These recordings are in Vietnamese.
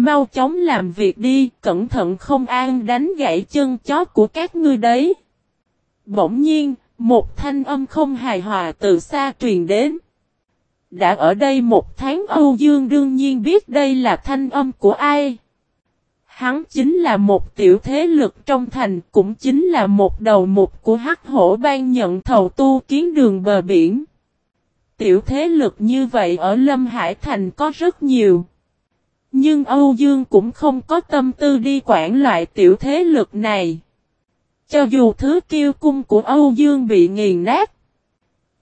Mau chóng làm việc đi, cẩn thận không an đánh gãy chân chó của các ngươi đấy. Bỗng nhiên, một thanh âm không hài hòa từ xa truyền đến. Đã ở đây một tháng Âu Dương đương nhiên biết đây là thanh âm của ai. Hắn chính là một tiểu thế lực trong thành, cũng chính là một đầu mục của hắc hổ ban nhận thầu tu kiến đường bờ biển. Tiểu thế lực như vậy ở Lâm Hải Thành có rất nhiều. Nhưng Âu Dương cũng không có tâm tư đi quản loại tiểu thế lực này. Cho dù thứ kiêu cung của Âu Dương bị nghiền nát.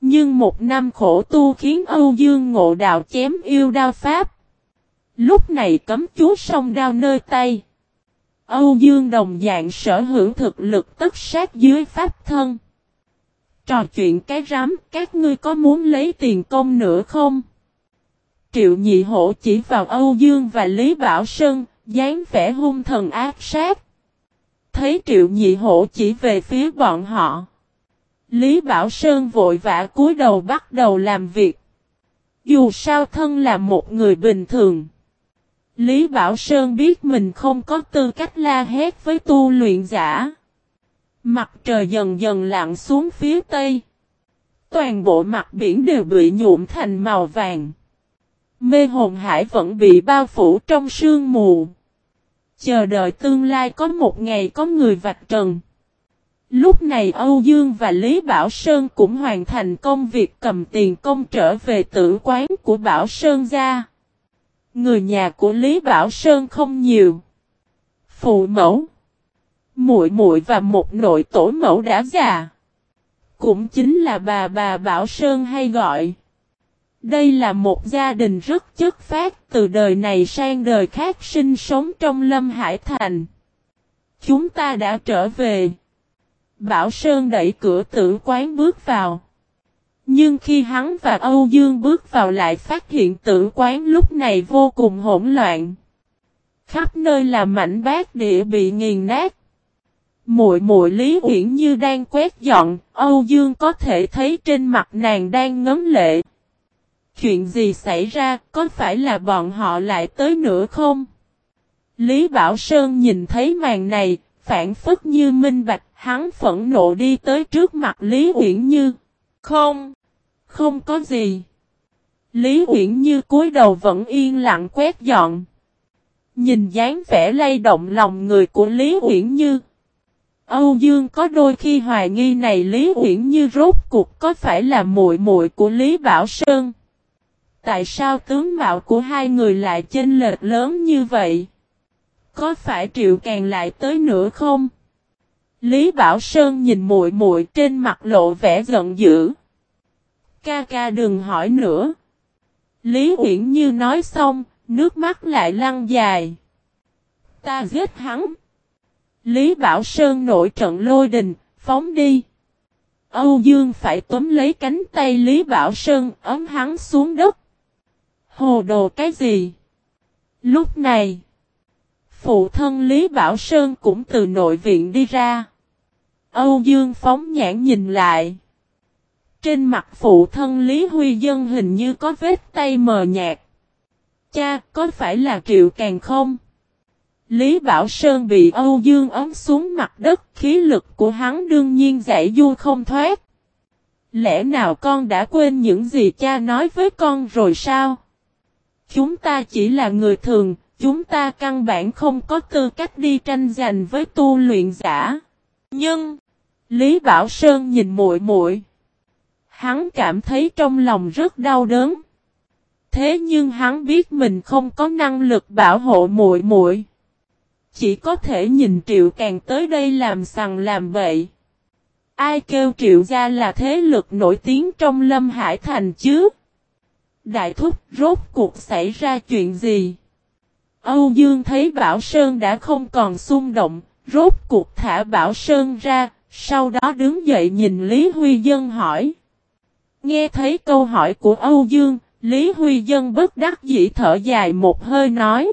Nhưng một năm khổ tu khiến Âu Dương ngộ đạo chém yêu đao pháp. Lúc này cấm chú song đao nơi tay. Âu Dương đồng dạng sở hữu thực lực tất sát dưới pháp thân. Trò chuyện cái rắm, các ngươi có muốn lấy tiền công nữa không? Triệu nhị hổ chỉ vào Âu Dương và Lý Bảo Sơn, dáng vẻ hung thần ác sát. Thấy triệu nhị hổ chỉ về phía bọn họ. Lý Bảo Sơn vội vã cúi đầu bắt đầu làm việc. Dù sao thân là một người bình thường. Lý Bảo Sơn biết mình không có tư cách la hét với tu luyện giả. Mặt trời dần dần lặn xuống phía tây. Toàn bộ mặt biển đều bị nhuộm thành màu vàng. Mê hồn hải vẫn bị bao phủ trong sương mù. Chờ đợi tương lai có một ngày có người vạch trần. Lúc này Âu Dương và Lý Bảo Sơn cũng hoàn thành công việc cầm tiền công trở về tử quán của Bảo Sơn ra Người nhà của Lý Bảo Sơn không nhiều. Phụ mẫu, muội muội và một nội tổ mẫu đã già. Cũng chính là bà bà Bảo Sơn hay gọi. Đây là một gia đình rất chất phát từ đời này sang đời khác sinh sống trong Lâm Hải Thành. Chúng ta đã trở về. Bảo Sơn đẩy cửa tử quán bước vào. Nhưng khi hắn và Âu Dương bước vào lại phát hiện tử quán lúc này vô cùng hỗn loạn. Khắp nơi là mảnh bát địa bị nghiền nát. Muội muội Lý Uyển Như đang quét dọn, Âu Dương có thể thấy trên mặt nàng đang ngấm lệ. Chuyện gì xảy ra, có phải là bọn họ lại tới nữa không? Lý Bảo Sơn nhìn thấy màn này, phản phất như minh bạch, hắn phẫn nộ đi tới trước mặt Lý Uyển Như. Không, không có gì. Lý Uyển Như cúi đầu vẫn yên lặng quét dọn. Nhìn dáng vẻ lay động lòng người của Lý Uyển Như. Âu Dương có đôi khi hoài nghi này Lý Uyển Như rốt cuộc có phải là muội muội của Lý Bảo Sơn. Tại sao tướng mạo của hai người lại chênh lệch lớn như vậy? Có phải Triệu Càng lại tới nữa không? Lý Bảo Sơn nhìn muội muội trên mặt lộ vẻ giận dữ. Ca ca đừng hỏi nữa. Lý Uyển Như nói xong, nước mắt lại lăn dài. Ta giết hắn. Lý Bảo Sơn nổi trận lôi đình, phóng đi. Âu Dương phải túm lấy cánh tay Lý Bảo Sơn ấm hắn xuống đất. Hồ đồ cái gì? Lúc này, phụ thân Lý Bảo Sơn cũng từ nội viện đi ra. Âu Dương phóng nhãn nhìn lại. Trên mặt phụ thân Lý Huy Dân hình như có vết tay mờ nhạt. Cha, có phải là Triệu Càng không? Lý Bảo Sơn bị Âu Dương ấm xuống mặt đất, khí lực của hắn đương nhiên giải du không thoát. Lẽ nào con đã quên những gì cha nói với con rồi sao? Chúng ta chỉ là người thường, chúng ta căn bản không có tư cách đi tranh giành với tu luyện giả. Nhưng, Lý Bảo Sơn nhìn muội muội, hắn cảm thấy trong lòng rất đau đớn. Thế nhưng hắn biết mình không có năng lực bảo hộ muội muội, chỉ có thể nhìn Triệu Càng tới đây làm sằng làm bậy. Ai kêu Triệu gia là thế lực nổi tiếng trong Lâm Hải Thành chứ? Đại thúc rốt cuộc xảy ra chuyện gì? Âu Dương thấy Bảo Sơn đã không còn xung động, rốt cuộc thả Bảo Sơn ra, sau đó đứng dậy nhìn Lý Huy Dân hỏi. Nghe thấy câu hỏi của Âu Dương, Lý Huy Dân bất đắc dĩ thở dài một hơi nói.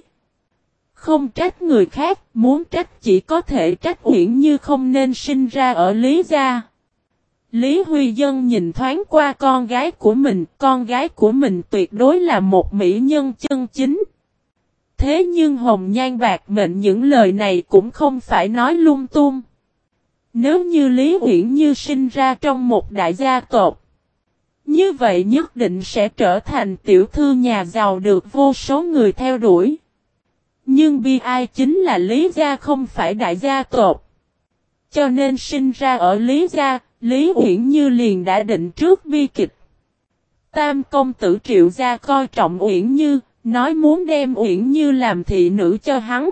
Không trách người khác, muốn trách chỉ có thể trách Uyển Như không nên sinh ra ở Lý Gia. Lý Huy Dân nhìn thoáng qua con gái của mình, con gái của mình tuyệt đối là một mỹ nhân chân chính. Thế nhưng Hồng Nhan Bạc mệnh những lời này cũng không phải nói lung tung. Nếu như Lý Uyển Như sinh ra trong một đại gia tộc, như vậy nhất định sẽ trở thành tiểu thư nhà giàu được vô số người theo đuổi. Nhưng bi ai chính là Lý Gia không phải đại gia tộc. Cho nên sinh ra ở Lý Gia, Lý Uyển Như liền đã định trước bi kịch. Tam công tử Triệu Gia coi trọng Uyển Như, nói muốn đem Uyển Như làm thị nữ cho hắn.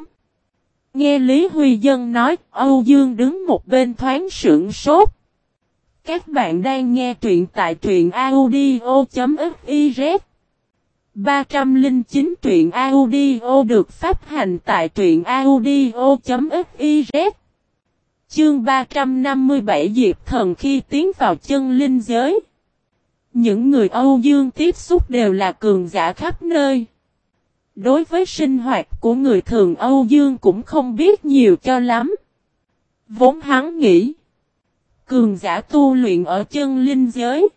Nghe Lý Huy Dân nói, Âu Dương đứng một bên thoáng sưởng sốt. Các bạn đang nghe truyện tại truyện audio.fiz 309 truyện audio được phát hành tại truyện audio.fiz Chương 357 Diệp Thần khi tiến vào chân linh giới Những người Âu Dương tiếp xúc đều là cường giả khắp nơi Đối với sinh hoạt của người thường Âu Dương cũng không biết nhiều cho lắm Vốn hắn nghĩ, Cường giả tu luyện ở chân linh giới.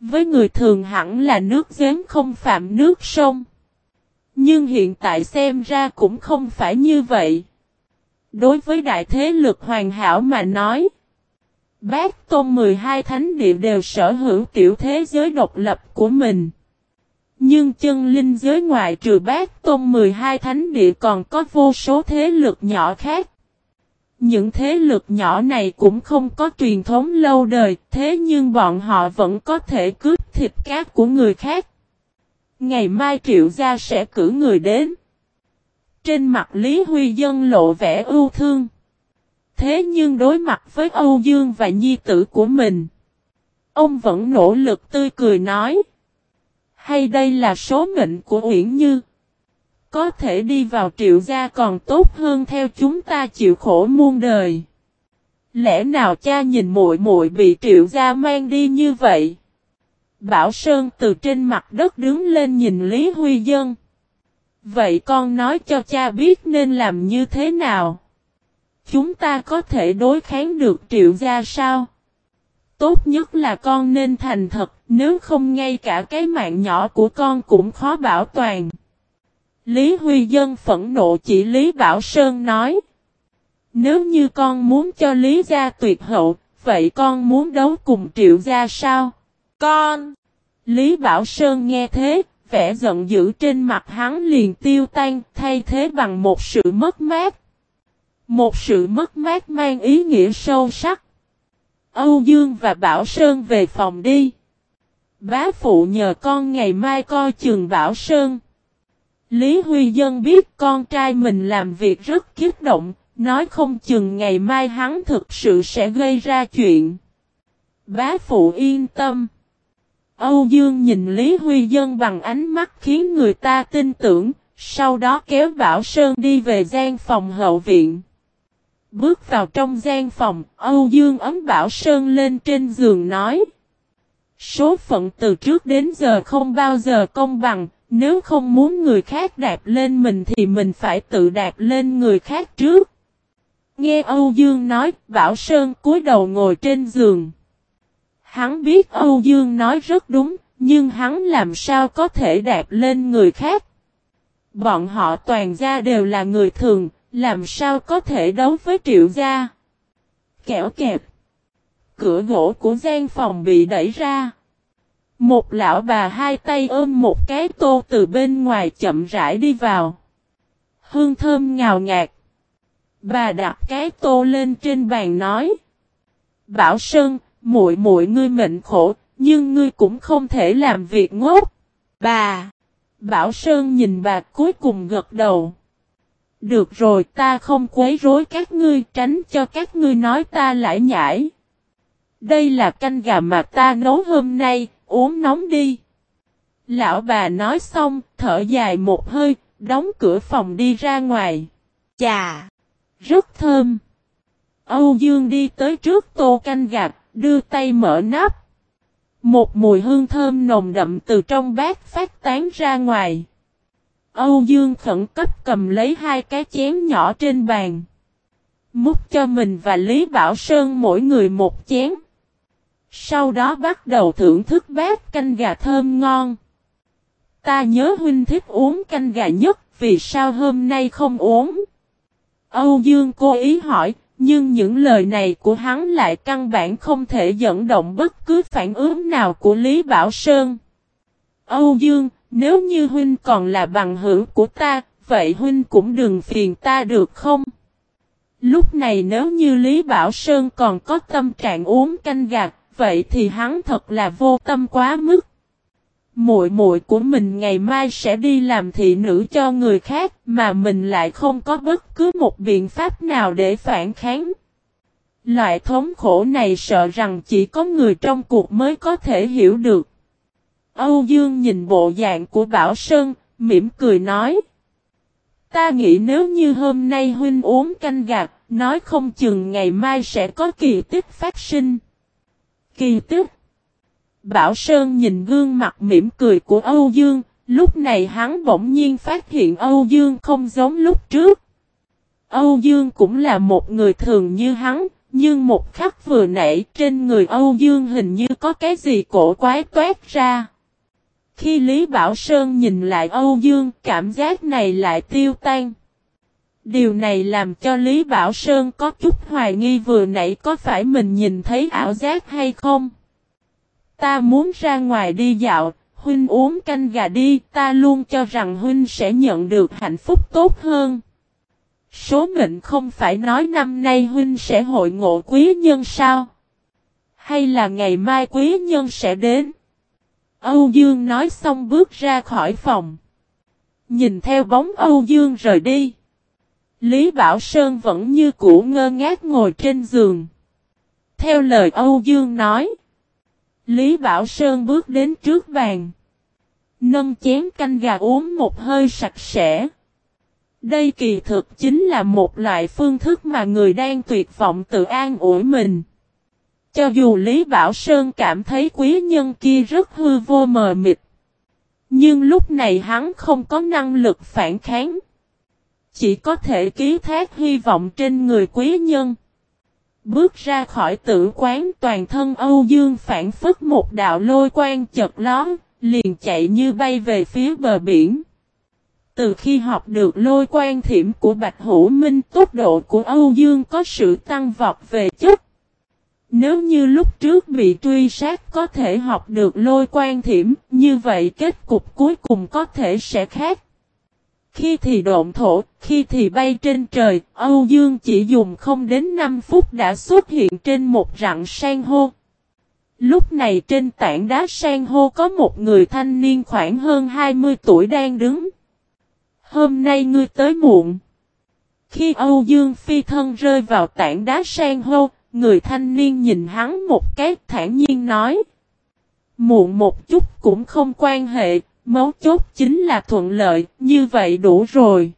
Với người thường hẳn là nước giếng không phạm nước sông. Nhưng hiện tại xem ra cũng không phải như vậy. Đối với đại thế lực hoàn hảo mà nói. Bác Tôn 12 thánh địa đều sở hữu tiểu thế giới độc lập của mình. Nhưng chân linh giới ngoại trừ bác Tôn 12 thánh địa còn có vô số thế lực nhỏ khác. Những thế lực nhỏ này cũng không có truyền thống lâu đời, thế nhưng bọn họ vẫn có thể cướp thịt cát của người khác. Ngày mai triệu gia sẽ cử người đến. Trên mặt Lý Huy Dân lộ vẻ ưu thương. Thế nhưng đối mặt với Âu Dương và nhi tử của mình, ông vẫn nỗ lực tươi cười nói. Hay đây là số mệnh của Uyển Như? Có thể đi vào triệu gia còn tốt hơn theo chúng ta chịu khổ muôn đời. Lẽ nào cha nhìn muội muội bị triệu gia mang đi như vậy? Bảo Sơn từ trên mặt đất đứng lên nhìn Lý Huy Dân. Vậy con nói cho cha biết nên làm như thế nào? Chúng ta có thể đối kháng được triệu gia sao? Tốt nhất là con nên thành thật, nếu không ngay cả cái mạng nhỏ của con cũng khó bảo toàn. Lý Huy Dân phẫn nộ chỉ Lý Bảo Sơn nói. Nếu như con muốn cho Lý gia tuyệt hậu, vậy con muốn đấu cùng triệu gia sao? Con! Lý Bảo Sơn nghe thế, vẻ giận dữ trên mặt hắn liền tiêu tan, thay thế bằng một sự mất mát. Một sự mất mát mang ý nghĩa sâu sắc. Âu Dương và Bảo Sơn về phòng đi. Bá phụ nhờ con ngày mai coi chừng Bảo Sơn. Lý Huy Dân biết con trai mình làm việc rất kiếp động, nói không chừng ngày mai hắn thực sự sẽ gây ra chuyện. Bá phụ yên tâm. Âu Dương nhìn Lý Huy Dân bằng ánh mắt khiến người ta tin tưởng, sau đó kéo Bảo Sơn đi về gian phòng hậu viện. Bước vào trong gian phòng, Âu Dương ấm Bảo Sơn lên trên giường nói. Số phận từ trước đến giờ không bao giờ công bằng, nếu không muốn người khác đạp lên mình thì mình phải tự đạp lên người khác trước. Nghe Âu Dương nói, Bảo Sơn cúi đầu ngồi trên giường. Hắn biết Âu Dương nói rất đúng, nhưng hắn làm sao có thể đạp lên người khác. Bọn họ toàn gia đều là người thường, làm sao có thể đấu với triệu gia. Kẻo kẹp. Cửa gỗ của gian phòng bị đẩy ra. Một lão bà hai tay ôm một cái tô từ bên ngoài chậm rãi đi vào. Hương thơm ngào ngạt. Bà đặt cái tô lên trên bàn nói. Bảo Sơn, muội muội ngươi mệnh khổ, nhưng ngươi cũng không thể làm việc ngốc. Bà! Bảo Sơn nhìn bà cuối cùng gật đầu. Được rồi ta không quấy rối các ngươi tránh cho các ngươi nói ta lại nhảy. Đây là canh gà mà ta nấu hôm nay, uống nóng đi. Lão bà nói xong, thở dài một hơi, đóng cửa phòng đi ra ngoài. Chà! Rất thơm. Âu Dương đi tới trước tô canh gạt, đưa tay mở nắp. Một mùi hương thơm nồng đậm từ trong bát phát tán ra ngoài. Âu Dương khẩn cấp cầm lấy hai cái chén nhỏ trên bàn. Múc cho mình và Lý Bảo Sơn mỗi người một chén. Sau đó bắt đầu thưởng thức bát canh gà thơm ngon. Ta nhớ huynh thích uống canh gà nhất, vì sao hôm nay không uống? Âu Dương cố ý hỏi, nhưng những lời này của hắn lại căn bản không thể dẫn động bất cứ phản ứng nào của Lý Bảo Sơn. Âu Dương, nếu như huynh còn là bằng hữu của ta, vậy huynh cũng đừng phiền ta được không? Lúc này nếu như Lý Bảo Sơn còn có tâm trạng uống canh gạt, vậy thì hắn thật là vô tâm quá mức. Muội muội của mình ngày mai sẽ đi làm thị nữ cho người khác mà mình lại không có bất cứ một biện pháp nào để phản kháng. Loại thống khổ này sợ rằng chỉ có người trong cuộc mới có thể hiểu được. Âu Dương nhìn bộ dạng của Bảo Sơn, mỉm cười nói. Ta nghĩ nếu như hôm nay huynh uống canh gạt, nói không chừng ngày mai sẽ có kỳ tích phát sinh. Kỳ tích? Bảo Sơn nhìn gương mặt mỉm cười của Âu Dương, lúc này hắn bỗng nhiên phát hiện Âu Dương không giống lúc trước. Âu Dương cũng là một người thường như hắn, nhưng một khắc vừa nãy trên người Âu Dương hình như có cái gì cổ quái toát ra. Khi Lý Bảo Sơn nhìn lại Âu Dương, cảm giác này lại tiêu tan. Điều này làm cho Lý Bảo Sơn có chút hoài nghi vừa nãy có phải mình nhìn thấy ảo giác hay không. Ta muốn ra ngoài đi dạo, Huynh uống canh gà đi, ta luôn cho rằng Huynh sẽ nhận được hạnh phúc tốt hơn. Số mệnh không phải nói năm nay Huynh sẽ hội ngộ quý nhân sao? Hay là ngày mai quý nhân sẽ đến? Âu Dương nói xong bước ra khỏi phòng. Nhìn theo bóng Âu Dương rời đi. Lý Bảo Sơn vẫn như cũ ngơ ngác ngồi trên giường. Theo lời Âu Dương nói. Lý Bảo Sơn bước đến trước bàn. Nâng chén canh gà uống một hơi sạch sẽ. Đây kỳ thực chính là một loại phương thức mà người đang tuyệt vọng tự an ủi mình. Cho dù Lý Bảo Sơn cảm thấy quý nhân kia rất hư vô mờ mịt. Nhưng lúc này hắn không có năng lực phản kháng. Chỉ có thể ký thác hy vọng trên người quý nhân. Bước ra khỏi tử quán toàn thân Âu Dương phản phức một đạo lôi quan chật lón, liền chạy như bay về phía bờ biển. Từ khi học được lôi quan thiểm của Bạch Hữu Minh tốc độ của Âu Dương có sự tăng vọt về chất. Nếu như lúc trước bị truy sát có thể học được lôi quan thiểm, như vậy kết cục cuối cùng có thể sẽ khác. Khi thì độn thổ, khi thì bay trên trời, Âu Dương chỉ dùng không đến 5 phút đã xuất hiện trên một rặng san hô. Lúc này trên tảng đá san hô có một người thanh niên khoảng hơn 20 tuổi đang đứng. Hôm nay ngươi tới muộn. Khi Âu Dương phi thân rơi vào tảng đá san hô, người thanh niên nhìn hắn một cái thản nhiên nói. Muộn một chút cũng không quan hệ, Mấu chốt chính là thuận lợi, như vậy đủ rồi.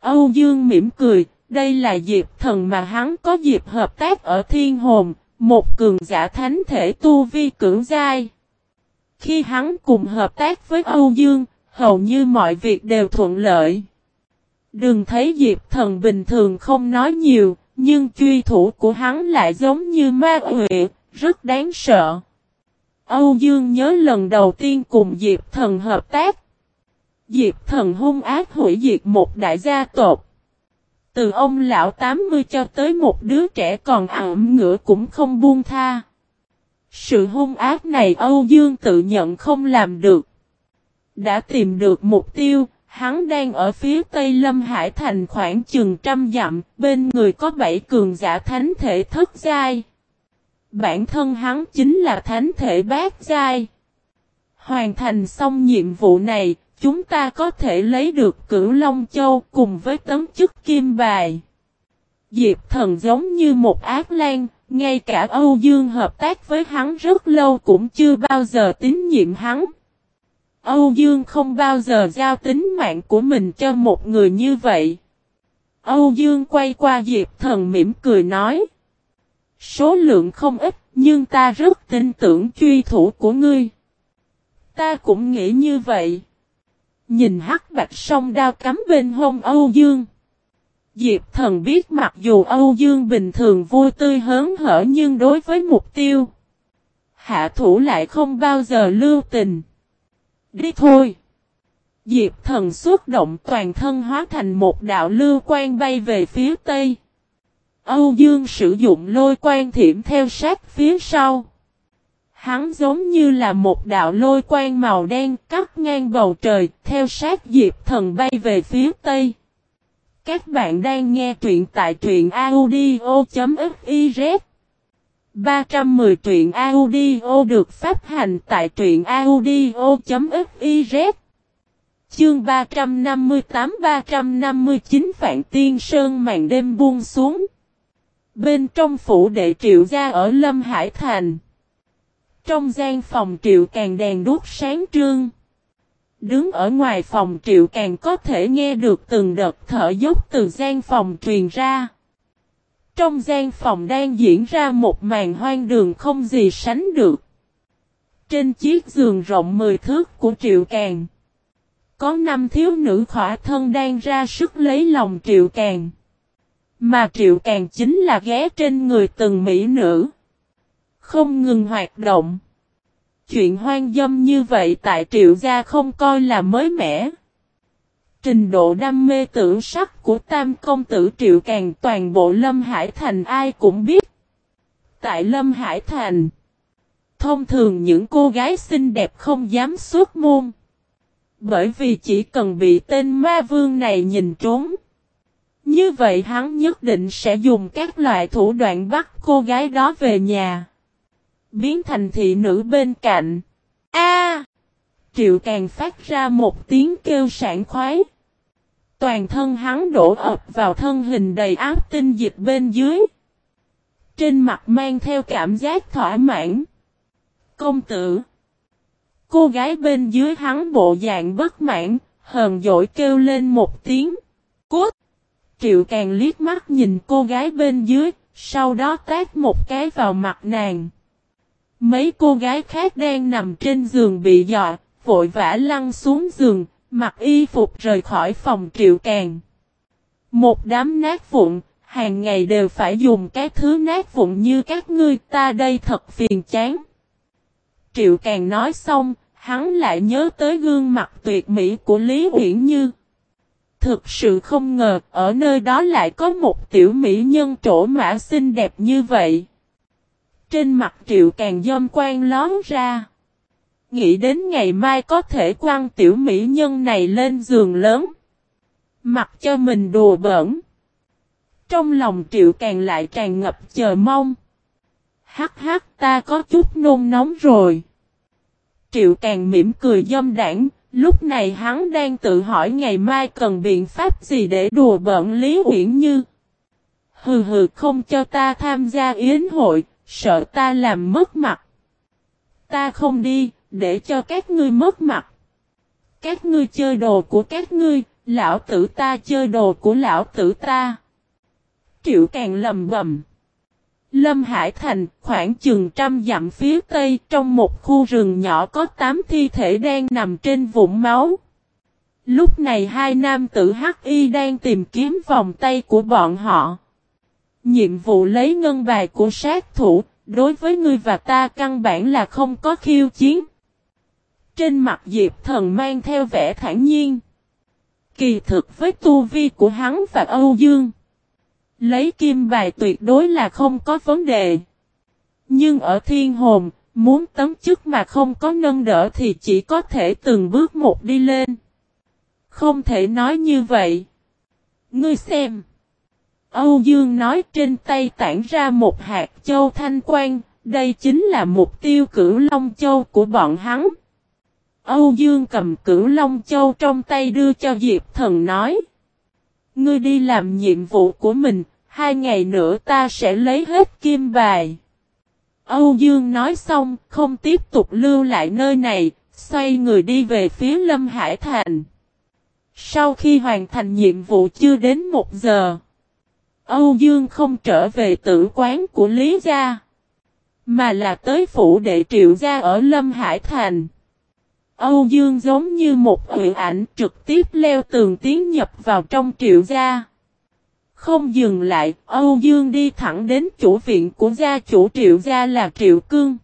Âu Dương mỉm cười, đây là Diệp thần mà hắn có dịp hợp tác ở thiên hồn, một cường giả thánh thể tu vi cưỡng giai. Khi hắn cùng hợp tác với Âu Dương, hầu như mọi việc đều thuận lợi. Đừng thấy Diệp thần bình thường không nói nhiều, nhưng truy thủ của hắn lại giống như ma quỷ, rất đáng sợ. Âu Dương nhớ lần đầu tiên cùng Diệp Thần hợp tác. Diệp Thần hung ác hủy diệt một đại gia tộc. Từ ông lão 80 cho tới một đứa trẻ còn ẩm ngựa cũng không buông tha. Sự hung ác này Âu Dương tự nhận không làm được. Đã tìm được mục tiêu, hắn đang ở phía tây Lâm Hải Thành khoảng chừng trăm dặm, bên người có bảy cường giả thánh thể thất giai. Bản thân hắn chính là thánh thể bát giai. Hoàn thành xong nhiệm vụ này, chúng ta có thể lấy được cửu Long Châu cùng với tấm chức kim bài. Diệp thần giống như một ác lan, ngay cả Âu Dương hợp tác với hắn rất lâu cũng chưa bao giờ tín nhiệm hắn. Âu Dương không bao giờ giao tính mạng của mình cho một người như vậy. Âu Dương quay qua Diệp thần mỉm cười nói. Số lượng không ít, nhưng ta rất tin tưởng truy thủ của ngươi. Ta cũng nghĩ như vậy. Nhìn hắc bạch song đao cắm bên hông Âu Dương. Diệp thần biết mặc dù Âu Dương bình thường vui tươi hớn hở nhưng đối với mục tiêu. Hạ thủ lại không bao giờ lưu tình. Đi thôi. Diệp thần xuất động toàn thân hóa thành một đạo lưu quan bay về phía tây. Âu Dương sử dụng lôi quan thiểm theo sát phía sau. Hắn giống như là một đạo lôi quan màu đen cắt ngang bầu trời, theo sát Diệp Thần bay về phía Tây. Các bạn đang nghe truyện tại truyện audio.fiz 310 truyện audio được phát hành tại truyện audio.fiz Chương 358-359 Phạn Tiên Sơn màn đêm buông xuống. Bên trong phủ đệ triệu gia ở Lâm Hải Thành. Trong gian phòng triệu càng đèn đốt sáng trương. Đứng ở ngoài phòng triệu càng có thể nghe được từng đợt thở dốc từ gian phòng truyền ra. Trong gian phòng đang diễn ra một màn hoang đường không gì sánh được. Trên chiếc giường rộng 10 thước của triệu càng. Có năm thiếu nữ khỏa thân đang ra sức lấy lòng triệu càng. Mà triệu càng chính là ghé trên người từng mỹ nữ. Không ngừng hoạt động. Chuyện hoang dâm như vậy tại triệu gia không coi là mới mẻ. Trình độ đam mê tử sắc của tam công tử triệu càng toàn bộ Lâm Hải Thành ai cũng biết. Tại Lâm Hải Thành, thông thường những cô gái xinh đẹp không dám xuất môn. Bởi vì chỉ cần bị tên ma vương này nhìn trốn. Như vậy hắn nhất định sẽ dùng các loại thủ đoạn bắt cô gái đó về nhà. Biến thành thị nữ bên cạnh. A! Triệu càng phát ra một tiếng kêu sảng khoái. Toàn thân hắn đổ ập vào thân hình đầy áp tinh dịch bên dưới. Trên mặt mang theo cảm giác thỏa mãn. Công tử. Cô gái bên dưới hắn bộ dạng bất mãn, hờn dỗi kêu lên một tiếng. Cút! Triệu càng liếc mắt nhìn cô gái bên dưới, sau đó tát một cái vào mặt nàng. Mấy cô gái khác đang nằm trên giường bị dọa, vội vã lăn xuống giường, mặc y phục rời khỏi phòng triệu càng. Một đám nát vụn, hàng ngày đều phải dùng cái thứ nát vụn như các ngươi ta đây thật phiền chán. Triệu càng nói xong, hắn lại nhớ tới gương mặt tuyệt mỹ của Lý Uyển Như. Thực sự không ngờ, ở nơi đó lại có một tiểu mỹ nhân trổ mã xinh đẹp như vậy. Trên mặt triệu càng dâm quan lón ra. Nghĩ đến ngày mai có thể quăng tiểu mỹ nhân này lên giường lớn. Mặc cho mình đùa bẩn. Trong lòng triệu càng lại tràn ngập chờ mong. Hắc hắc ta có chút nôn nóng rồi. Triệu càng mỉm cười dâm đảng, lúc này hắn đang tự hỏi ngày mai cần biện pháp gì để đùa bỡn Lý Uyển Như. Hừ hừ không cho ta tham gia yến hội, sợ ta làm mất mặt. Ta không đi, để cho các ngươi mất mặt. Các ngươi chơi đồ của các ngươi, lão tử ta chơi đồ của lão tử ta. Triệu càng lầm bầm. Lâm Hải Thành, khoảng chừng trăm dặm phía tây, trong một khu rừng nhỏ có tám thi thể đang nằm trên vũng máu. Lúc này hai nam tử Hắc Y đang tìm kiếm vòng tay của bọn họ. Nhiệm vụ lấy ngân bài của sát thủ, đối với ngươi và ta căn bản là không có khiêu chiến. Trên mặt Diệp Thần mang theo vẻ thản nhiên. Kỳ thực với tu vi của hắn và Âu Dương. Lấy kim bài tuyệt đối là không có vấn đề. Nhưng ở thiên hồn, muốn tấm chức mà không có nâng đỡ thì chỉ có thể từng bước một đi lên. Không thể nói như vậy. Ngươi xem. Âu Dương nói trên tay tản ra một hạt châu thanh quan, đây chính là mục tiêu cửu Long Châu của bọn hắn. Âu Dương cầm cửu Long Châu trong tay đưa cho Diệp Thần nói. Ngươi đi làm nhiệm vụ của mình, hai ngày nữa ta sẽ lấy hết kim bài. Âu Dương nói xong, không tiếp tục lưu lại nơi này, xoay người đi về phía Lâm Hải Thành. Sau khi hoàn thành nhiệm vụ chưa đến một giờ, Âu Dương không trở về tử quán của Lý Gia, mà là tới phủ đệ triệu gia ở Lâm Hải Thành. Âu Dương giống như một huyện ảnh trực tiếp leo tường tiến nhập vào trong triệu gia. Không dừng lại, Âu Dương đi thẳng đến chủ viện của gia chủ triệu gia là Triệu Cương.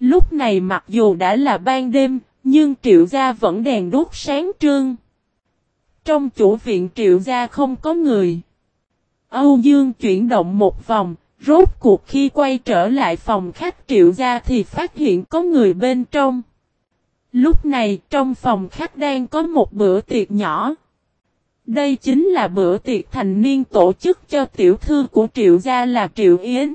Lúc này mặc dù đã là ban đêm, Nhưng triệu gia vẫn đèn đốt sáng trương. Trong chủ viện triệu gia không có người. Âu Dương chuyển động một vòng, rốt cuộc khi quay trở lại phòng khách triệu gia thì phát hiện có người bên trong. Lúc này trong phòng khách đang có một bữa tiệc nhỏ. Đây chính là bữa tiệc thành niên tổ chức cho tiểu thư của triệu gia là Triệu Yến.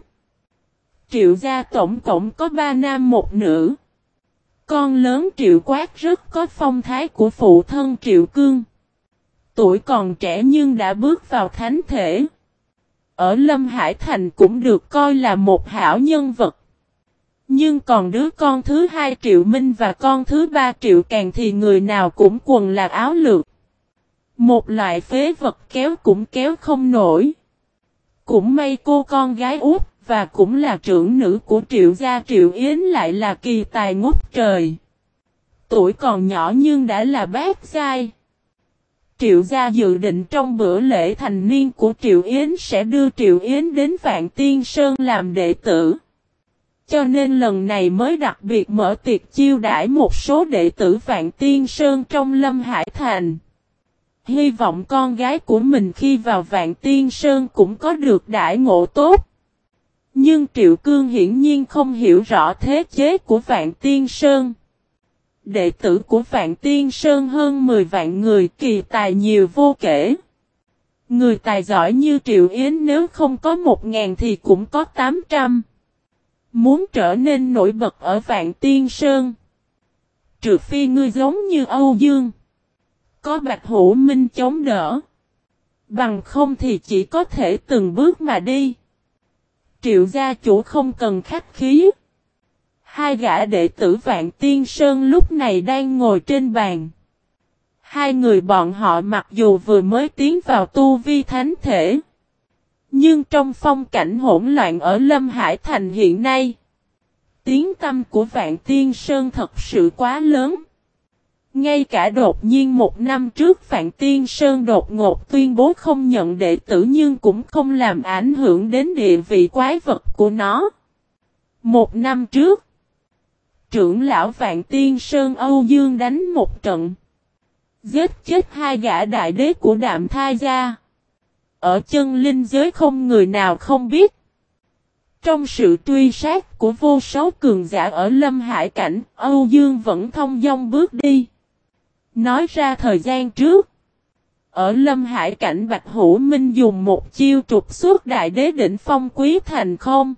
Triệu gia tổng cộng có ba nam một nữ. Con lớn Triệu Quát rất có phong thái của phụ thân Triệu Cương. Tuổi còn trẻ nhưng đã bước vào thánh thể. Ở Lâm Hải Thành cũng được coi là một hảo nhân vật. Nhưng còn đứa con thứ hai Triệu Minh và con thứ ba Triệu Càng thì người nào cũng quần là áo lược. Một loại phế vật kéo cũng kéo không nổi. Cũng may cô con gái út và cũng là trưởng nữ của Triệu gia, Triệu Yến lại là kỳ tài ngút trời. Tuổi còn nhỏ nhưng đã là bác giai. Triệu gia dự định trong bữa lễ thành niên của Triệu Yến sẽ đưa Triệu Yến đến Vạn Tiên Sơn làm đệ tử. Cho nên lần này mới đặc biệt mở tiệc chiêu đãi một số đệ tử Vạn Tiên Sơn trong Lâm Hải Thành. Hy vọng con gái của mình khi vào Vạn Tiên Sơn cũng có được đại ngộ tốt. Nhưng Triệu Cương hiển nhiên không hiểu rõ thế chế của Vạn Tiên Sơn. Đệ tử của Vạn Tiên Sơn hơn 10 vạn người, kỳ tài nhiều vô kể. Người tài giỏi như Triệu Yến nếu không có 1.000 thì cũng có 800. Muốn trở nên nổi bật ở Vạn Tiên Sơn. Trừ phi ngươi giống như Âu Dương. Có Bạch Hữu Minh chống đỡ. Bằng không thì chỉ có thể từng bước mà đi. Triệu gia chủ không cần khách khí. Hai gã đệ tử Vạn Tiên Sơn lúc này đang ngồi trên bàn. Hai người bọn họ mặc dù vừa mới tiến vào tu vi thánh thể. Nhưng trong phong cảnh hỗn loạn ở Lâm Hải Thành hiện nay. Tiếng tâm của Vạn Tiên Sơn thật sự quá lớn. Ngay cả đột nhiên một năm trước Phạn Tiên Sơn đột ngột tuyên bố không nhận đệ tử nhưng cũng không làm ảnh hưởng đến địa vị quái vật của nó. Một năm trước, trưởng lão Vạn Tiên Sơn Âu Dương đánh một trận. Giết chết hai gã đại đế của đạm thai gia. Ở chân linh giới không người nào không biết. Trong sự truy sát của vô số cường giả ở Lâm Hải Cảnh, Âu Dương vẫn thông dong bước đi. Nói ra thời gian trước. Ở Lâm Hải Cảnh Bạch Hữu Minh dùng một chiêu trục suốt đại đế đỉnh phong quý thành không.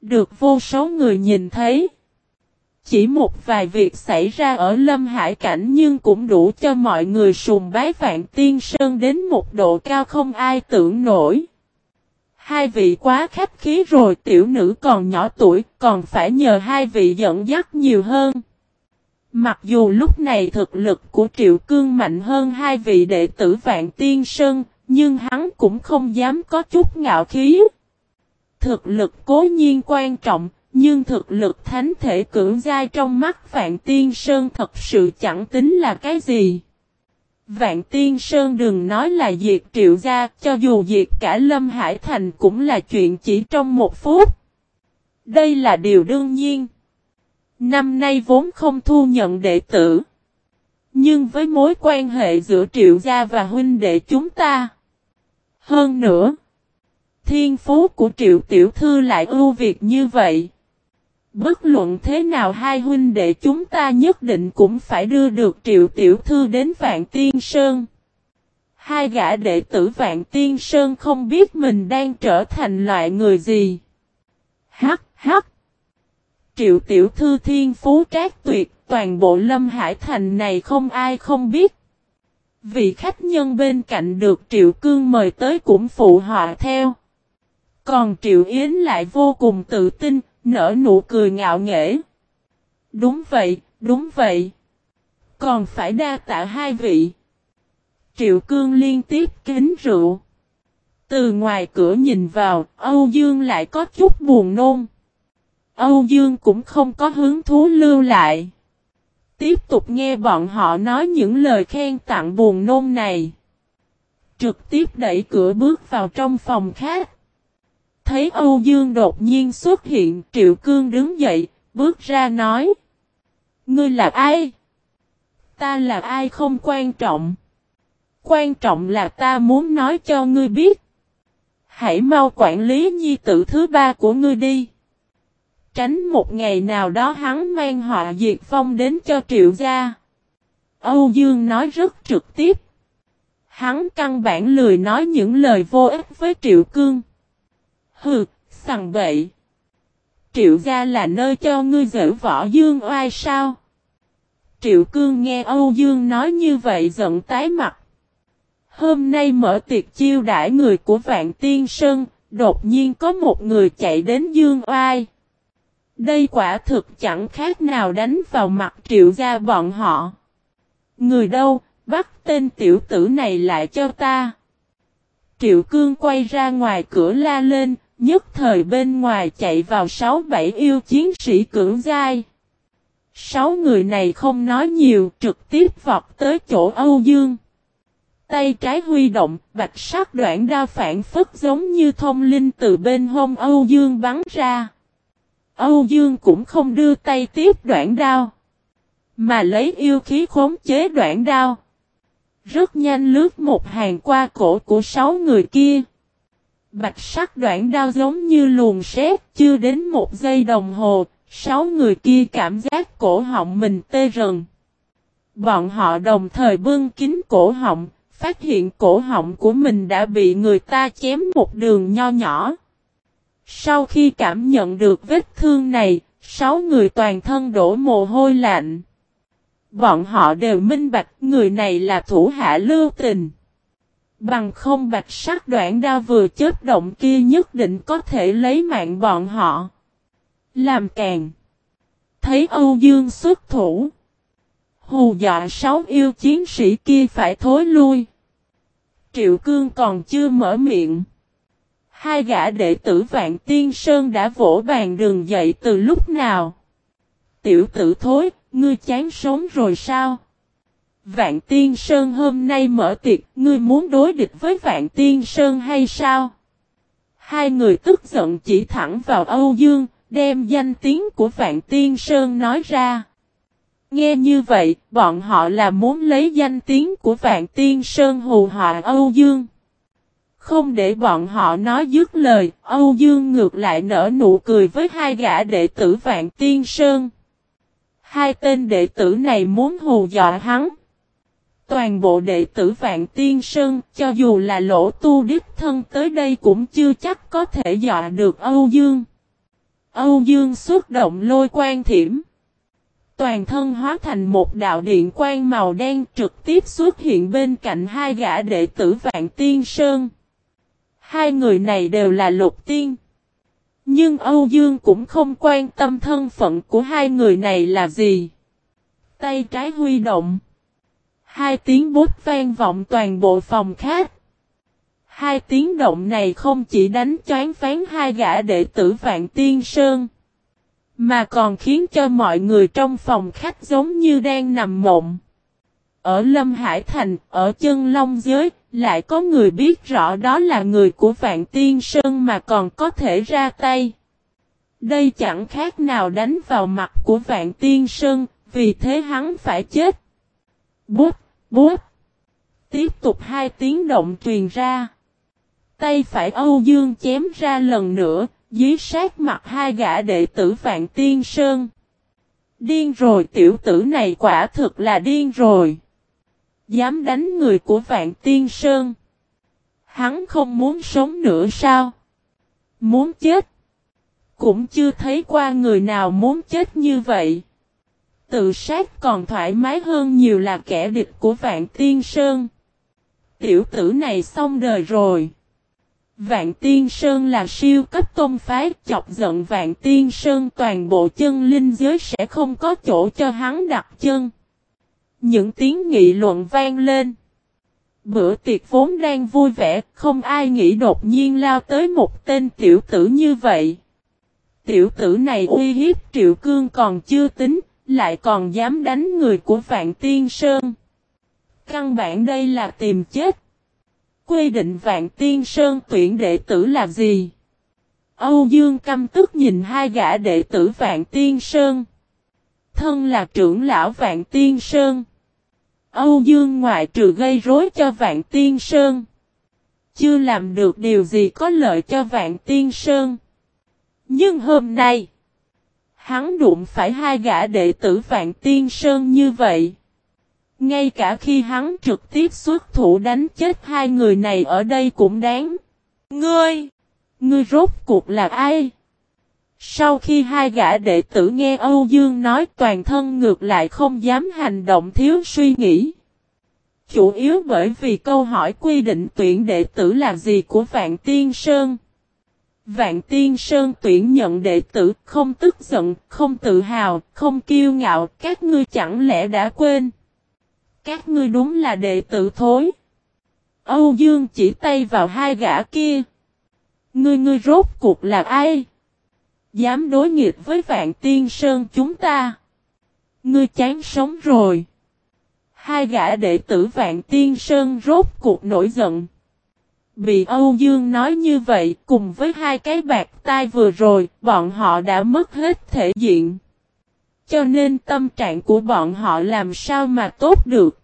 Được vô số người nhìn thấy. Chỉ một vài việc xảy ra ở Lâm Hải Cảnh nhưng cũng đủ cho mọi người sùng bái Vạn Tiên Sơn đến một độ cao không ai tưởng nổi. Hai vị quá khách khí rồi tiểu nữ còn nhỏ tuổi còn phải nhờ hai vị dẫn dắt nhiều hơn. Mặc dù lúc này thực lực của Triệu Cương mạnh hơn hai vị đệ tử Vạn Tiên Sơn, nhưng hắn cũng không dám có chút ngạo khí. Thực lực cố nhiên quan trọng, nhưng thực lực thánh thể cưỡng giai trong mắt Vạn Tiên Sơn thật sự chẳng tính là cái gì. Vạn Tiên Sơn đừng nói là diệt triệu gia, cho dù diệt cả Lâm Hải Thành cũng là chuyện chỉ trong một phút. Đây là điều đương nhiên. Năm nay vốn không thu nhận đệ tử. Nhưng với mối quan hệ giữa triệu gia và huynh đệ chúng ta. Hơn nữa. Thiên phú của triệu tiểu thư lại ưu việt như vậy. Bất luận thế nào hai huynh đệ chúng ta nhất định cũng phải đưa được triệu tiểu thư đến Vạn Tiên Sơn. Hai gã đệ tử Vạn Tiên Sơn không biết mình đang trở thành loại người gì. Hắc hắc. Triệu tiểu thư thiên phú trác tuyệt toàn bộ lâm hải thành này không ai không biết. Vị khách nhân bên cạnh được Triệu Cương mời tới cũng phụ họa theo. Còn Triệu Yến lại vô cùng tự tin, Nở nụ cười ngạo nghễ. Đúng vậy, đúng vậy. Còn phải đa tạ hai vị. Triệu cương liên tiếp kính rượu. Từ ngoài cửa nhìn vào, Âu Dương lại có chút buồn nôn. Âu Dương cũng không có hứng thú lưu lại. Tiếp tục nghe bọn họ nói những lời khen tặng buồn nôn này. Trực tiếp đẩy cửa bước vào trong phòng khác. Thấy Âu Dương đột nhiên xuất hiện, Triệu Cương đứng dậy, bước ra nói. Ngươi là ai? Ta là ai không quan trọng. Quan trọng là ta muốn nói cho ngươi biết. Hãy mau quản lý nhi tử thứ ba của ngươi đi. Tránh một ngày nào đó hắn mang họa diệt phong đến cho triệu gia. Âu Dương nói rất trực tiếp. Hắn căn bản lười nói những lời vô ích với triệu cương. Hừ, sằng bậy. Triệu gia là nơi cho ngươi dở võ dương oai sao? Triệu cương nghe Âu Dương nói như vậy giận tái mặt. Hôm nay mở tiệc chiêu đãi người của Vạn Tiên Sơn, đột nhiên có một người chạy đến Dương Oai. Đây quả thực chẳng khác nào đánh vào mặt triệu gia bọn họ. Người đâu, bắt tên tiểu tử này lại cho ta. Triệu cương quay ra ngoài cửa la lên, nhất thời bên ngoài chạy vào sáu bảy yêu chiến sĩ cưỡng giai. Sáu người này không nói nhiều, trực tiếp vọt tới chỗ Âu Dương. Tay trái huy động, bạch sắc đoạn đa phản phất giống như thông linh từ bên hông Âu Dương bắn ra. Âu Dương cũng không đưa tay tiếp đoạn đao. Mà lấy yêu khí khống chế đoạn đao. Rất nhanh lướt một hàng qua cổ của sáu người kia. Bạch sắc đoạn đao giống như luồng sét chưa đến một giây đồng hồ. Sáu người kia cảm giác cổ họng mình tê rần. Bọn họ đồng thời bưng kín cổ họng, phát hiện cổ họng của mình đã bị người ta chém một đường nho nhỏ. Sau khi cảm nhận được vết thương này, sáu người toàn thân đổ mồ hôi lạnh. Bọn họ đều minh bạch người này là thủ hạ lưu tình. Bằng không bạch sắc đoạn đao vừa chết động kia nhất định có thể lấy mạng bọn họ. Làm càng. Thấy Âu Dương xuất thủ. Hù dọa sáu yêu chiến sĩ kia phải thối lui. Triệu Cương còn chưa mở miệng. Hai gã đệ tử Vạn Tiên Sơn đã vỗ bàn đường dậy từ lúc nào? Tiểu tử thối, ngươi chán sống rồi sao? Vạn Tiên Sơn hôm nay mở tiệc, ngươi muốn đối địch với Vạn Tiên Sơn hay sao? Hai người tức giận chỉ thẳng vào Âu Dương, đem danh tiếng của Vạn Tiên Sơn nói ra. Nghe như vậy, bọn họ là muốn lấy danh tiếng của Vạn Tiên Sơn hù họa Âu Dương. Không để bọn họ nói dứt lời, Âu Dương ngược lại nở nụ cười với hai gã đệ tử Vạn Tiên Sơn. Hai tên đệ tử này muốn hù dọa hắn. Toàn bộ đệ tử Vạn Tiên Sơn, cho dù là lỗ tu đích thân tới đây cũng chưa chắc có thể dọa được Âu Dương. Âu Dương xuất động lôi quan thiểm. Toàn thân hóa thành một đạo điện quang màu đen trực tiếp xuất hiện bên cạnh hai gã đệ tử Vạn Tiên Sơn. Hai người này đều là lục tiên. Nhưng Âu Dương cũng không quan tâm thân phận của hai người này là gì. Tay trái huy động. Hai tiếng bút vang vọng toàn bộ phòng khác. Hai tiếng động này không chỉ đánh choáng phán hai gã đệ tử Vạn Tiên Sơn. Mà còn khiến cho mọi người trong phòng khách giống như đang nằm mộng. Ở Lâm Hải Thành, ở chân Long Giới, lại có người biết rõ đó là người của Vạn Tiên Sơn mà còn có thể ra tay. Đây chẳng khác nào đánh vào mặt của Vạn Tiên Sơn, vì thế hắn phải chết. Bút, bút. Tiếp tục hai tiếng động truyền ra. Tay phải Âu Dương chém ra lần nữa, dí sát mặt hai gã đệ tử Vạn Tiên Sơn. Điên rồi tiểu tử này quả thực là điên rồi. Dám đánh người của Vạn Tiên Sơn. Hắn không muốn sống nữa sao? Muốn chết. Cũng chưa thấy qua người nào muốn chết như vậy. Tự sát còn thoải mái hơn nhiều là kẻ địch của Vạn Tiên Sơn. Tiểu tử này xong đời rồi. Vạn Tiên Sơn là siêu cấp tôn phái, chọc giận Vạn Tiên Sơn toàn bộ chân linh giới sẽ không có chỗ cho hắn đặt chân. Những tiếng nghị luận vang lên. Bữa tiệc vốn đang vui vẻ, không ai nghĩ đột nhiên lao tới một tên tiểu tử như vậy. Tiểu tử này uy hiếp triệu cương còn chưa tính, lại còn dám đánh người của Vạn Tiên Sơn. Căn bản đây là tìm chết. Quy định Vạn Tiên Sơn tuyển đệ tử là gì? Âu Dương căm tức nhìn hai gã đệ tử Vạn Tiên Sơn. Thân là trưởng lão Vạn Tiên Sơn. Âu Dương ngoại trừ gây rối cho Vạn Tiên Sơn. Chưa làm được điều gì có lợi cho Vạn Tiên Sơn. Nhưng hôm nay, hắn đụng phải hai gã đệ tử Vạn Tiên Sơn như vậy. Ngay cả khi hắn trực tiếp xuất thủ đánh chết hai người này ở đây cũng đáng. Ngươi! Ngươi rốt cuộc là ai? Sau khi hai gã đệ tử nghe Âu Dương nói toàn thân ngược lại không dám hành động thiếu suy nghĩ. Chủ yếu bởi vì câu hỏi quy định tuyển đệ tử là gì của Vạn Tiên Sơn. Vạn Tiên Sơn tuyển nhận đệ tử không tức giận, không tự hào, không kiêu ngạo, các ngươi chẳng lẽ đã quên. Các ngươi đúng là đệ tử thối. Âu Dương chỉ tay vào hai gã kia. Ngươi ngươi rốt cuộc là ai? Dám đối nghịch với Vạn Tiên Sơn chúng ta. Ngươi chán sống rồi. Hai gã đệ tử Vạn Tiên Sơn rốt cuộc nổi giận. Bị Âu Dương nói như vậy cùng với hai cái bạc tai vừa rồi, bọn họ đã mất hết thể diện. Cho nên tâm trạng của bọn họ làm sao mà tốt được.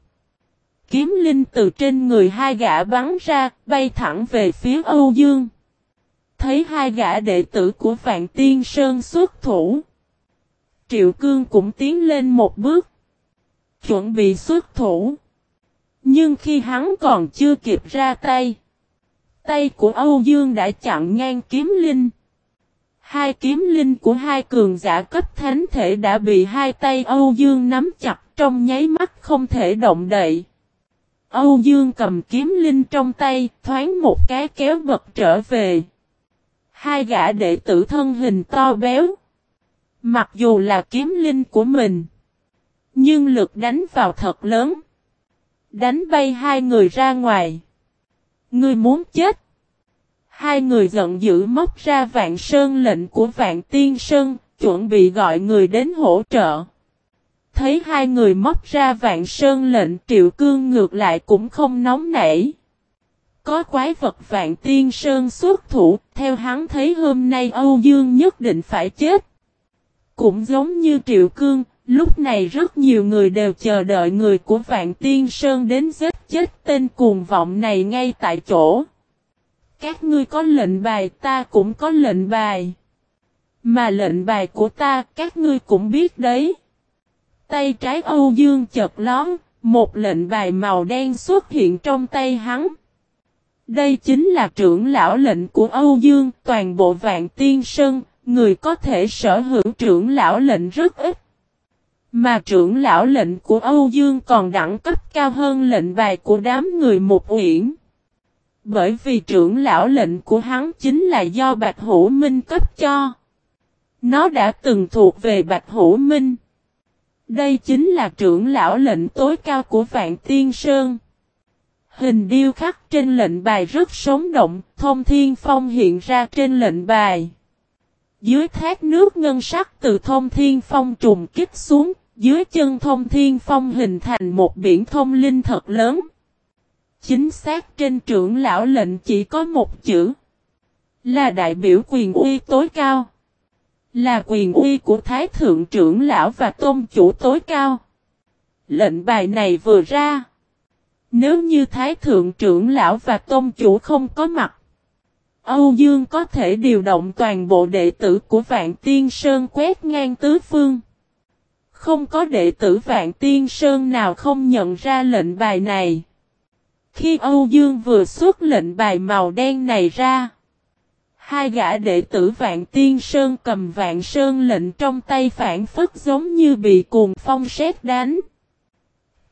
Kiếm linh từ trên người hai gã bắn ra, bay thẳng về phía Âu Dương. Thấy hai gã đệ tử của Vạn Tiên Sơn xuất thủ. Triệu Cương cũng tiến lên một bước. Chuẩn bị xuất thủ. Nhưng khi hắn còn chưa kịp ra tay. Tay của Âu Dương đã chặn ngang kiếm linh. Hai kiếm linh của hai cường giả cấp thánh thể đã bị hai tay Âu Dương nắm chặt trong nháy mắt không thể động đậy. Âu Dương cầm kiếm linh trong tay, thoáng một cái kéo vật trở về. Hai gã đệ tử thân hình to béo. Mặc dù là kiếm linh của mình. Nhưng lực đánh vào thật lớn. Đánh bay hai người ra ngoài. Người muốn chết. Hai người giận dữ móc ra vạn sơn lệnh của vạn tiên sơn, chuẩn bị gọi người đến hỗ trợ. Thấy hai người móc ra vạn sơn lệnh triệu cương ngược lại cũng không nóng nảy. Có quái vật vạn tiên sơn xuất thủ, theo hắn thấy hôm nay Âu Dương nhất định phải chết. Cũng giống như triệu cương, lúc này rất nhiều người đều chờ đợi người của vạn tiên sơn đến giết chết tên cuồng vọng này ngay tại chỗ. Các ngươi có lệnh bài ta cũng có lệnh bài. Mà lệnh bài của ta các ngươi cũng biết đấy. Tay trái Âu Dương chợt lón, một lệnh bài màu đen xuất hiện trong tay hắn. Đây chính là trưởng lão lệnh của Âu Dương, toàn bộ vạn tiên sơn, người có thể sở hữu trưởng lão lệnh rất ít. Mà trưởng lão lệnh của Âu Dương còn đẳng cấp cao hơn lệnh bài của đám người một uyển. Bởi vì trưởng lão lệnh của hắn chính là do Bạch Hữu Minh cấp cho. Nó đã từng thuộc về Bạch Hữu Minh. Đây chính là trưởng lão lệnh tối cao của Vạn Tiên Sơn. Hình điêu khắc trên lệnh bài rất sống động, thông thiên phong hiện ra trên lệnh bài. Dưới thác nước ngân sắc từ thông thiên phong trùng kích xuống, dưới chân thông thiên phong hình thành một biển thông linh thật lớn. Chính xác trên trưởng lão lệnh chỉ có một chữ. Là đại biểu quyền uy tối cao. Là quyền uy của Thái Thượng trưởng lão và tôn chủ tối cao. Lệnh bài này vừa ra. Nếu như Thái Thượng trưởng lão và tôn chủ không có mặt. Âu Dương có thể điều động toàn bộ đệ tử của Vạn Tiên Sơn quét ngang tứ phương. Không có đệ tử Vạn Tiên Sơn nào không nhận ra lệnh bài này. Khi Âu Dương vừa xuất lệnh bài màu đen này ra. Hai gã đệ tử Vạn Tiên Sơn cầm Vạn Sơn lệnh trong tay phản phất giống như bị cuồng phong sét đánh.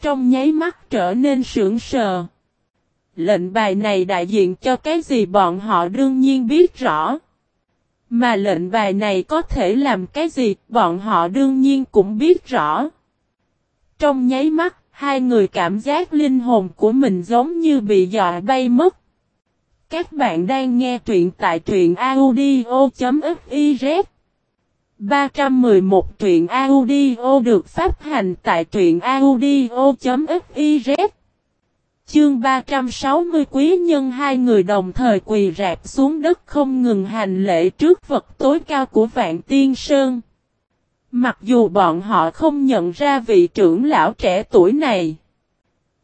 Trong nháy mắt trở nên sưởng sờ. Lệnh bài này đại diện cho cái gì bọn họ đương nhiên biết rõ. Mà lệnh bài này có thể làm cái gì bọn họ đương nhiên cũng biết rõ. Trong nháy mắt, hai người cảm giác linh hồn của mình giống như bị dọa bay mất. Các bạn đang nghe truyện tại truyện audio.fif 311 truyện audio được phát hành tại truyện audio.fiz Chương 360 quý nhân hai người đồng thời quỳ rạp xuống đất không ngừng hành lễ trước vật tối cao của Vạn Tiên Sơn. Mặc dù bọn họ không nhận ra vị trưởng lão trẻ tuổi này.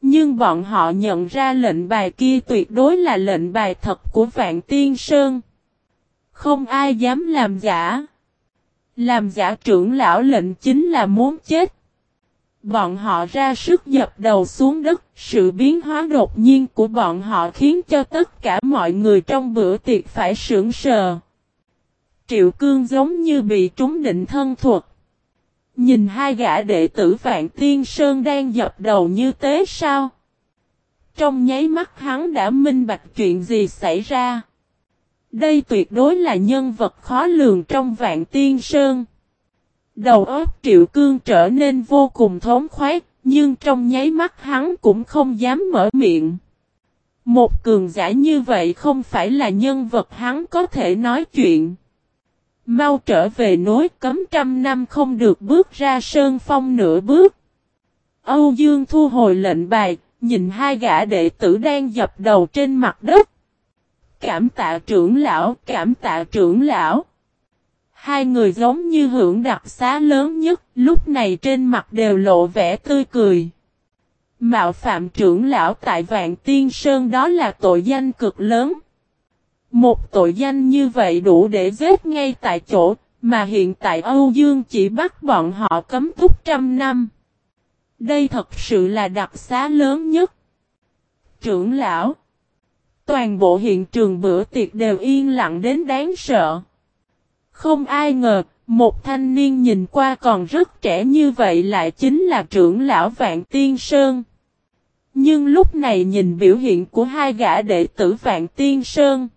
Nhưng bọn họ nhận ra lệnh bài kia tuyệt đối là lệnh bài thật của Vạn Tiên Sơn. Không ai dám làm giả. Làm giả trưởng lão lệnh chính là muốn chết. Bọn họ ra sức dập đầu xuống đất, sự biến hóa đột nhiên của bọn họ khiến cho tất cả mọi người trong bữa tiệc phải sưởng sờ. Triệu cương giống như bị trúng định thân thuật. Nhìn hai gã đệ tử Vạn Tiên Sơn đang dập đầu như thế sao? Trong nháy mắt hắn đã minh bạch chuyện gì xảy ra. Đây tuyệt đối là nhân vật khó lường trong Vạn Tiên Sơn. Đầu óc Triệu Cương trở nên vô cùng thống khoái, nhưng trong nháy mắt hắn cũng không dám mở miệng. Một cường giả như vậy không phải là nhân vật hắn có thể nói chuyện. Mau trở về nối cấm trăm năm không được bước ra sơn phong nửa bước. Âu Dương thu hồi lệnh bài, nhìn hai gã đệ tử đang dập đầu trên mặt đất. Cảm tạ trưởng lão, cảm tạ trưởng lão. Hai người giống như hưởng đặc xá lớn nhất, lúc này trên mặt đều lộ vẻ tươi cười. Mạo phạm trưởng lão tại Vạn Tiên Sơn đó là tội danh cực lớn. Một tội danh như vậy đủ để giết ngay tại chỗ, mà hiện tại Âu Dương chỉ bắt bọn họ cấm túc trăm năm. Đây thật sự là đặc xá lớn nhất. Trưởng lão Toàn bộ hiện trường bữa tiệc đều yên lặng đến đáng sợ. Không ai ngờ, một thanh niên nhìn qua còn rất trẻ như vậy lại chính là trưởng lão Vạn Tiên Sơn. Nhưng lúc này nhìn biểu hiện của hai gã đệ tử Vạn Tiên Sơn.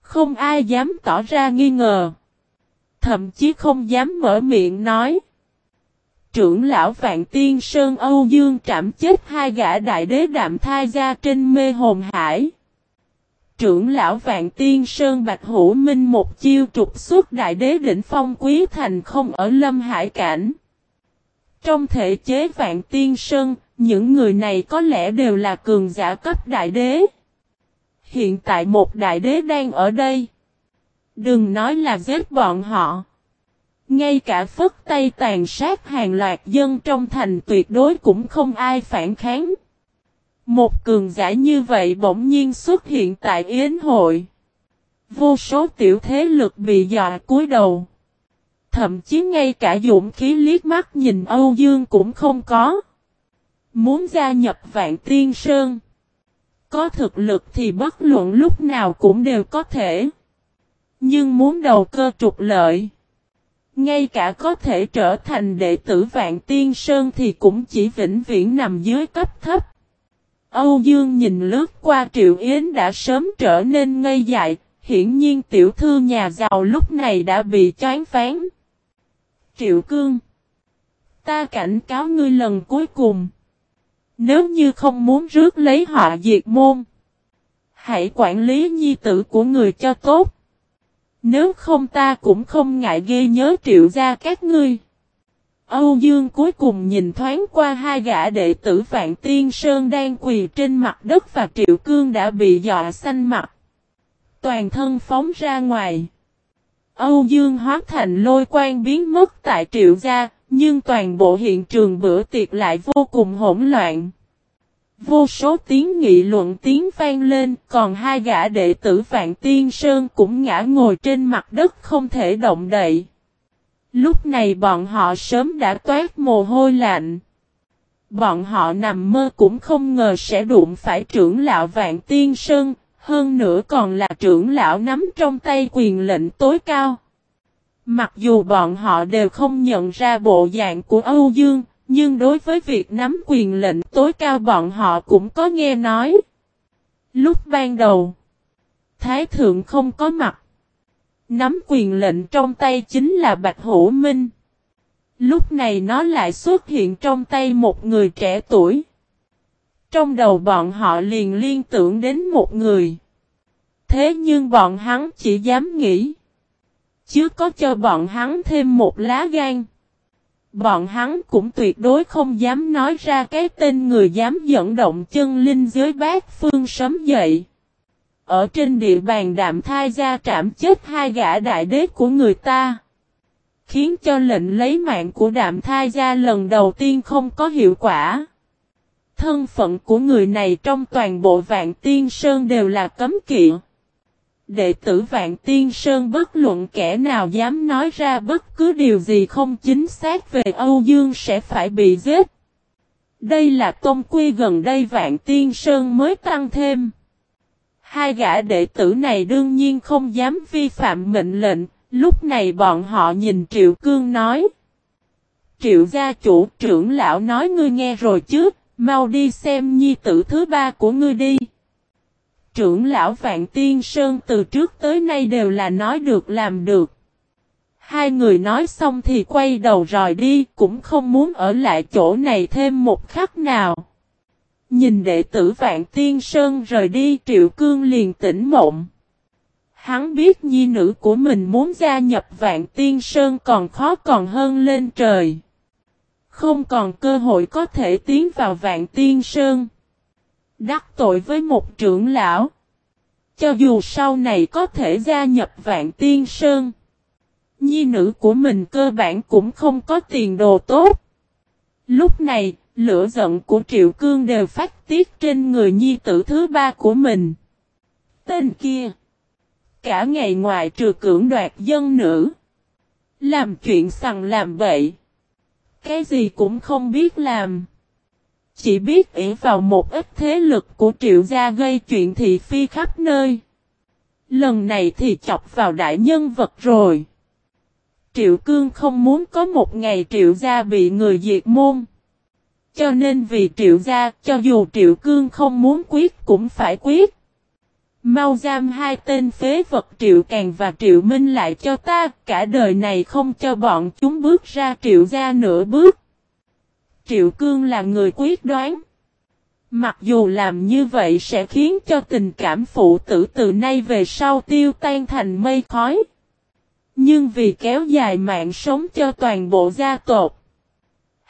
Không ai dám tỏ ra nghi ngờ. Thậm chí không dám mở miệng nói. Trưởng lão Vạn Tiên Sơn Âu Dương trảm chết hai gã đại đế đạm thai ra trên mê hồn hải. Trưởng lão Vạn Tiên Sơn Bạch Hữu Minh một chiêu trục xuất đại đế đỉnh phong quý thành không ở Lâm Hải Cảnh. Trong thể chế Vạn Tiên Sơn, những người này có lẽ đều là cường giả cấp đại đế. Hiện tại một đại đế đang ở đây. Đừng nói là giết bọn họ. Ngay cả phất tay tàn sát hàng loạt dân trong thành tuyệt đối cũng không ai phản kháng. Một cường giả như vậy bỗng nhiên xuất hiện tại Yến hội. Vô số tiểu thế lực bị dọa cúi đầu. Thậm chí ngay cả dũng khí liếc mắt nhìn Âu Dương cũng không có. Muốn gia nhập Vạn Tiên Sơn. Có thực lực thì bất luận lúc nào cũng đều có thể. Nhưng muốn đầu cơ trục lợi. Ngay cả có thể trở thành đệ tử Vạn Tiên Sơn thì cũng chỉ vĩnh viễn nằm dưới cấp thấp. Âu Dương nhìn lướt qua Triệu Yến đã sớm trở nên ngây dại, hiển nhiên tiểu thư nhà giàu lúc này đã bị choáng phán. Triệu Cương Ta cảnh cáo ngươi lần cuối cùng. Nếu như không muốn rước lấy họ diệt môn. Hãy quản lý nhi tử của người cho tốt. Nếu không ta cũng không ngại ghê nhớ triệu ra các ngươi. Âu Dương cuối cùng nhìn thoáng qua hai gã đệ tử Vạn Tiên Sơn đang quỳ trên mặt đất và Triệu Cương đã bị dọa xanh mặt. Toàn thân phóng ra ngoài. Âu Dương hóa thành lôi quang biến mất tại Triệu Gia, nhưng toàn bộ hiện trường bữa tiệc lại vô cùng hỗn loạn. Vô số tiếng nghị luận tiếng vang lên, còn hai gã đệ tử Vạn Tiên Sơn cũng ngã ngồi trên mặt đất không thể động đậy. Lúc này bọn họ sớm đã toát mồ hôi lạnh. Bọn họ nằm mơ cũng không ngờ sẽ đụng phải trưởng lão Vạn Tiên Sơn, hơn nữa còn là trưởng lão nắm trong tay quyền lệnh tối cao. Mặc dù bọn họ đều không nhận ra bộ dạng của Âu Dương, nhưng đối với việc nắm quyền lệnh tối cao bọn họ cũng có nghe nói. Lúc ban đầu, Thái Thượng không có mặt. Nắm quyền lệnh trong tay chính là Bạch Hữu Minh. Lúc này nó lại xuất hiện trong tay một người trẻ tuổi. Trong đầu bọn họ liền liên tưởng đến một người. Thế nhưng bọn hắn chỉ dám nghĩ. Chứ có cho bọn hắn thêm một lá gan. Bọn hắn cũng tuyệt đối không dám nói ra cái tên người dám dẫn động chân linh dưới bát phương sấm dậy. Ở trên địa bàn đạm thai gia trảm chết hai gã đại đế của người ta. khiến cho lệnh lấy mạng của đạm thai gia lần đầu tiên không có hiệu quả. Thân phận của người này trong toàn bộ vạn tiên sơn đều là cấm kỵ. Đệ tử Vạn Tiên Sơn bất luận kẻ nào dám nói ra bất cứ điều gì không chính xác về Âu Dương sẽ phải bị giết. Đây là tôn quy gần đây Vạn Tiên Sơn mới tăng thêm. Hai gã đệ tử này đương nhiên không dám vi phạm mệnh lệnh, lúc này bọn họ nhìn Triệu Cương nói. Triệu gia chủ trưởng lão nói ngươi nghe rồi chứ, mau đi xem nhi tử thứ ba của ngươi đi trưởng lão Vạn Tiên Sơn từ trước tới nay đều là nói được làm được. Hai người nói xong thì quay đầu rời đi, cũng không muốn ở lại chỗ này thêm một khắc nào. Nhìn đệ tử Vạn Tiên Sơn rời đi Triệu Cương liền tỉnh mộng. Hắn biết nhi nữ của mình muốn gia nhập Vạn Tiên Sơn còn khó còn hơn lên trời. Không còn cơ hội có thể tiến vào Vạn Tiên Sơn. Đắc tội với một trưởng lão. Cho dù sau này có thể gia nhập vạn tiên sơn. Nhi nữ của mình cơ bản cũng không có tiền đồ tốt. Lúc này, lửa giận của Triệu Cương đều phát tiết trên người nhi tử thứ ba của mình. Tên kia. Cả ngày ngoài trừ cưỡng đoạt dân nữ. Làm chuyện sằng làm bậy. Cái gì cũng không biết làm. Chỉ biết ỷ vào một ít thế lực của triệu gia gây chuyện thị phi khắp nơi. Lần này thì chọc vào đại nhân vật rồi. Triệu cương không muốn có một ngày triệu gia bị người diệt môn. Cho nên vì triệu gia, cho dù triệu cương không muốn quyết cũng phải quyết. Mau giam hai tên phế vật triệu càng và triệu minh lại cho ta, cả đời này không cho bọn chúng bước ra triệu gia nửa bước. Triệu Cương là người quyết đoán. Mặc dù làm như vậy sẽ khiến cho tình cảm phụ tử từ nay về sau tiêu tan thành mây khói. Nhưng vì kéo dài mạng sống cho toàn bộ gia tộc.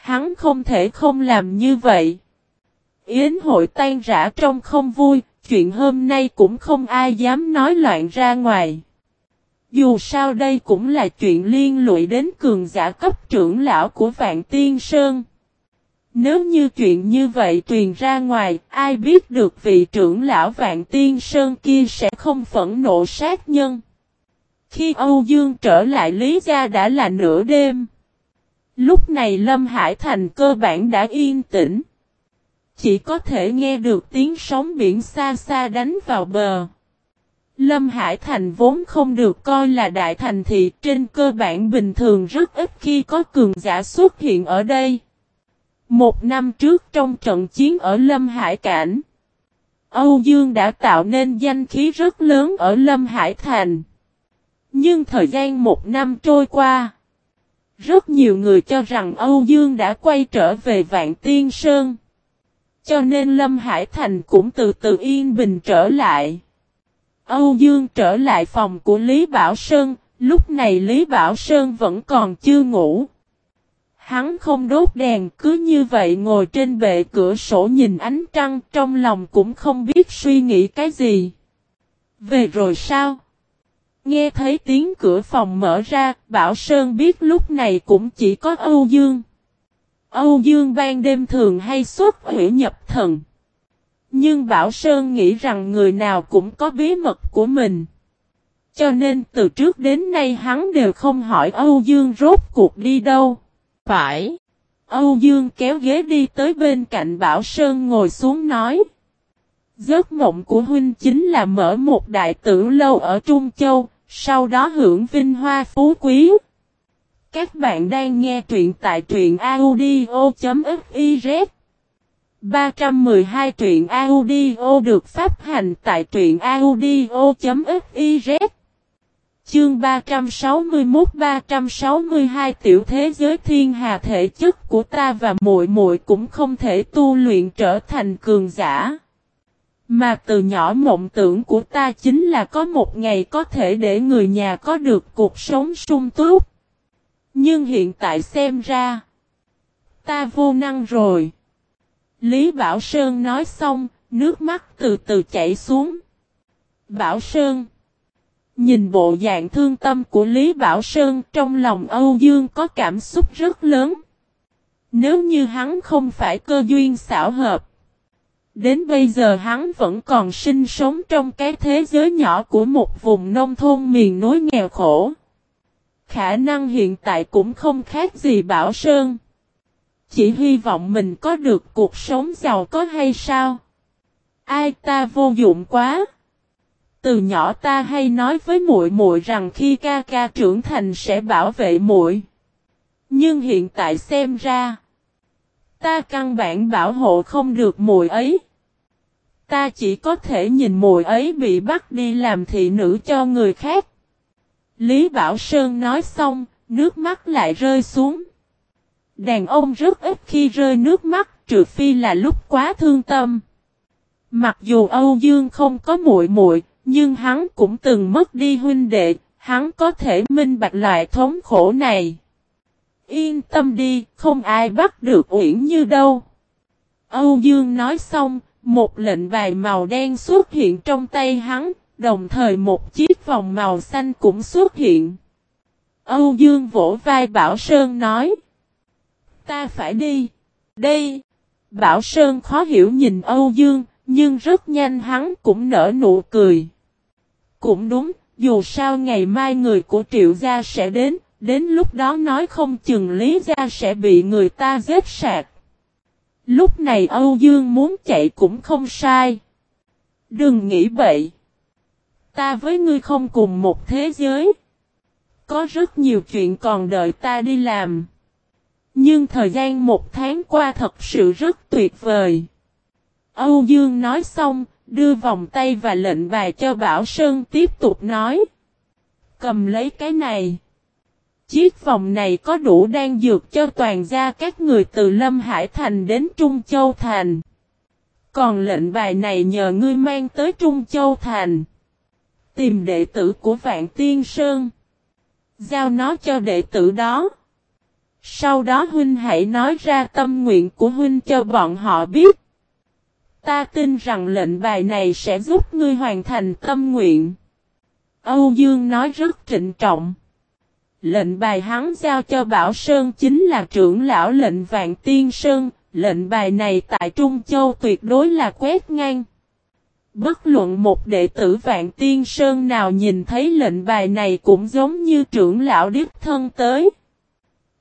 Hắn không thể không làm như vậy. Yến hội tan rã trong không vui, chuyện hôm nay cũng không ai dám nói loạn ra ngoài. Dù sao đây cũng là chuyện liên lụy đến cường giả cấp trưởng lão của Vạn Tiên Sơn. Nếu như chuyện như vậy truyền ra ngoài, ai biết được vị trưởng lão Vạn Tiên Sơn kia sẽ không phẫn nộ sát nhân. Khi Âu Dương trở lại Lý Gia đã là nửa đêm. Lúc này Lâm Hải Thành cơ bản đã yên tĩnh. Chỉ có thể nghe được tiếng sóng biển xa xa đánh vào bờ. Lâm Hải Thành vốn không được coi là đại thành thị trên cơ bản bình thường rất ít khi có cường giả xuất hiện ở đây. Một năm trước trong trận chiến ở Lâm Hải Cảnh, Âu Dương đã tạo nên danh khí rất lớn ở Lâm Hải Thành. Nhưng thời gian một năm trôi qua, rất nhiều người cho rằng Âu Dương đã quay trở về Vạn Tiên Sơn. Cho nên Lâm Hải Thành cũng từ từ yên bình trở lại. Âu Dương trở lại phòng của Lý Bảo Sơn, lúc này Lý Bảo Sơn vẫn còn chưa ngủ. Hắn không đốt đèn cứ như vậy ngồi trên bệ cửa sổ nhìn ánh trăng trong lòng cũng không biết suy nghĩ cái gì. Về rồi sao? Nghe thấy tiếng cửa phòng mở ra, Bảo Sơn biết lúc này cũng chỉ có Âu Dương. Âu Dương ban đêm thường hay xuất hủy nhập thần. Nhưng Bảo Sơn nghĩ rằng người nào cũng có bí mật của mình. Cho nên từ trước đến nay hắn đều không hỏi Âu Dương rốt cuộc đi đâu. Phải. Âu Dương kéo ghế đi tới bên cạnh Bảo Sơn ngồi xuống nói. Giấc mộng của huynh chính là mở một đại tử lâu ở Trung Châu, sau đó hưởng vinh hoa phú quý. Các bạn đang nghe truyện tại truyện audio.fiz 312 truyện audio được phát hành tại truyện audio.fiz Chương 361-362 tiểu thế giới thiên hà thể chất của ta và muội muội cũng không thể tu luyện trở thành cường giả. Mà từ nhỏ mộng tưởng của ta chính là có một ngày có thể để người nhà có được cuộc sống sung túc. Nhưng hiện tại xem ra, ta vô năng rồi. Lý Bảo Sơn nói xong, nước mắt từ từ chảy xuống. Bảo Sơn Nhìn bộ dạng thương tâm của Lý Bảo Sơn trong lòng Âu Dương có cảm xúc rất lớn. Nếu như hắn không phải cơ duyên xảo hợp. Đến bây giờ hắn vẫn còn sinh sống trong cái thế giới nhỏ của một vùng nông thôn miền núi nghèo khổ. Khả năng hiện tại cũng không khác gì Bảo Sơn. Chỉ hy vọng mình có được cuộc sống giàu có hay sao? Ai ta vô dụng quá. Từ nhỏ ta hay nói với muội muội rằng khi ca ca trưởng thành sẽ bảo vệ muội. Nhưng hiện tại xem ra, ta căn bản bảo hộ không được muội ấy. Ta chỉ có thể nhìn muội ấy bị bắt đi làm thị nữ cho người khác. Lý Bảo Sơn nói xong, nước mắt lại rơi xuống. Đàn ông rất ít khi rơi nước mắt, trừ phi là lúc quá thương tâm. Mặc dù Âu Dương không có muội muội, nhưng hắn cũng từng mất đi huynh đệ, hắn có thể minh bạch loại thống khổ này. Yên tâm đi, không ai bắt được Uyển Như đâu. Âu Dương nói xong, một lệnh bài màu đen xuất hiện trong tay hắn, đồng thời một chiếc vòng màu xanh cũng xuất hiện. Âu Dương vỗ vai Bảo Sơn nói. Ta phải đi. Đây. Bảo Sơn khó hiểu nhìn Âu Dương, nhưng rất nhanh hắn cũng nở nụ cười. Cũng đúng, dù sao ngày mai người của triệu gia sẽ đến, đến lúc đó nói không chừng lý gia sẽ bị người ta giết sạc. Lúc này Âu Dương muốn chạy cũng không sai. Đừng nghĩ bậy. Ta với ngươi không cùng một thế giới. Có rất nhiều chuyện còn đợi ta đi làm. Nhưng thời gian một tháng qua thật sự rất tuyệt vời. Âu Dương nói xong, đưa vòng tay và lệnh bài cho Bảo Sơn tiếp tục nói. Cầm lấy cái này. Chiếc vòng này có đủ đang dược cho toàn gia các người từ Lâm Hải Thành đến Trung Châu Thành. Còn lệnh bài này nhờ ngươi mang tới Trung Châu Thành. Tìm đệ tử của Vạn Tiên Sơn. Giao nó cho đệ tử đó. Sau đó huynh hãy nói ra tâm nguyện của huynh cho bọn họ biết. Ta tin rằng lệnh bài này sẽ giúp ngươi hoàn thành tâm nguyện. Âu Dương nói rất trịnh trọng. Lệnh bài hắn giao cho Bảo Sơn chính là trưởng lão lệnh Vạn Tiên Sơn, lệnh bài này tại Trung Châu tuyệt đối là quét ngang. Bất luận một đệ tử Vạn Tiên Sơn nào nhìn thấy lệnh bài này cũng giống như trưởng lão điếp thân tới.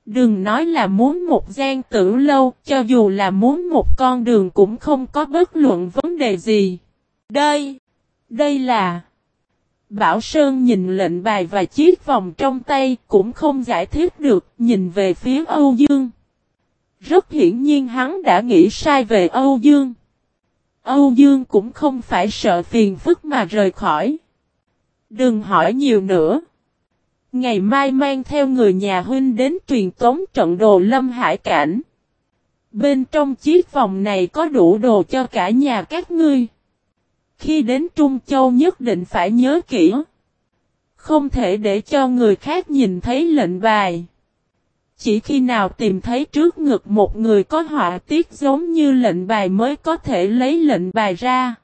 Đừng nói là muốn một gian tử lâu, cho dù là muốn một con đường cũng không có bất luận vấn đề gì. Đây, đây là... Bảo Sơn nhìn lệnh bài và chiếc vòng trong tay cũng không giải thích được, nhìn về phía Âu Dương. Rất hiển nhiên hắn đã nghĩ sai về Âu Dương. Âu Dương cũng không phải sợ phiền phức mà rời khỏi. Đừng hỏi nhiều nữa. Ngày mai mang theo người nhà huynh đến truyền tống trận đồ lâm hải cảnh. Bên trong chiếc vòng này có đủ đồ cho cả nhà các ngươi. Khi đến Trung Châu nhất định phải nhớ kỹ. Không thể để cho người khác nhìn thấy lệnh bài. Chỉ khi nào tìm thấy trước ngực một người có họa tiết giống như lệnh bài mới có thể lấy lệnh bài ra.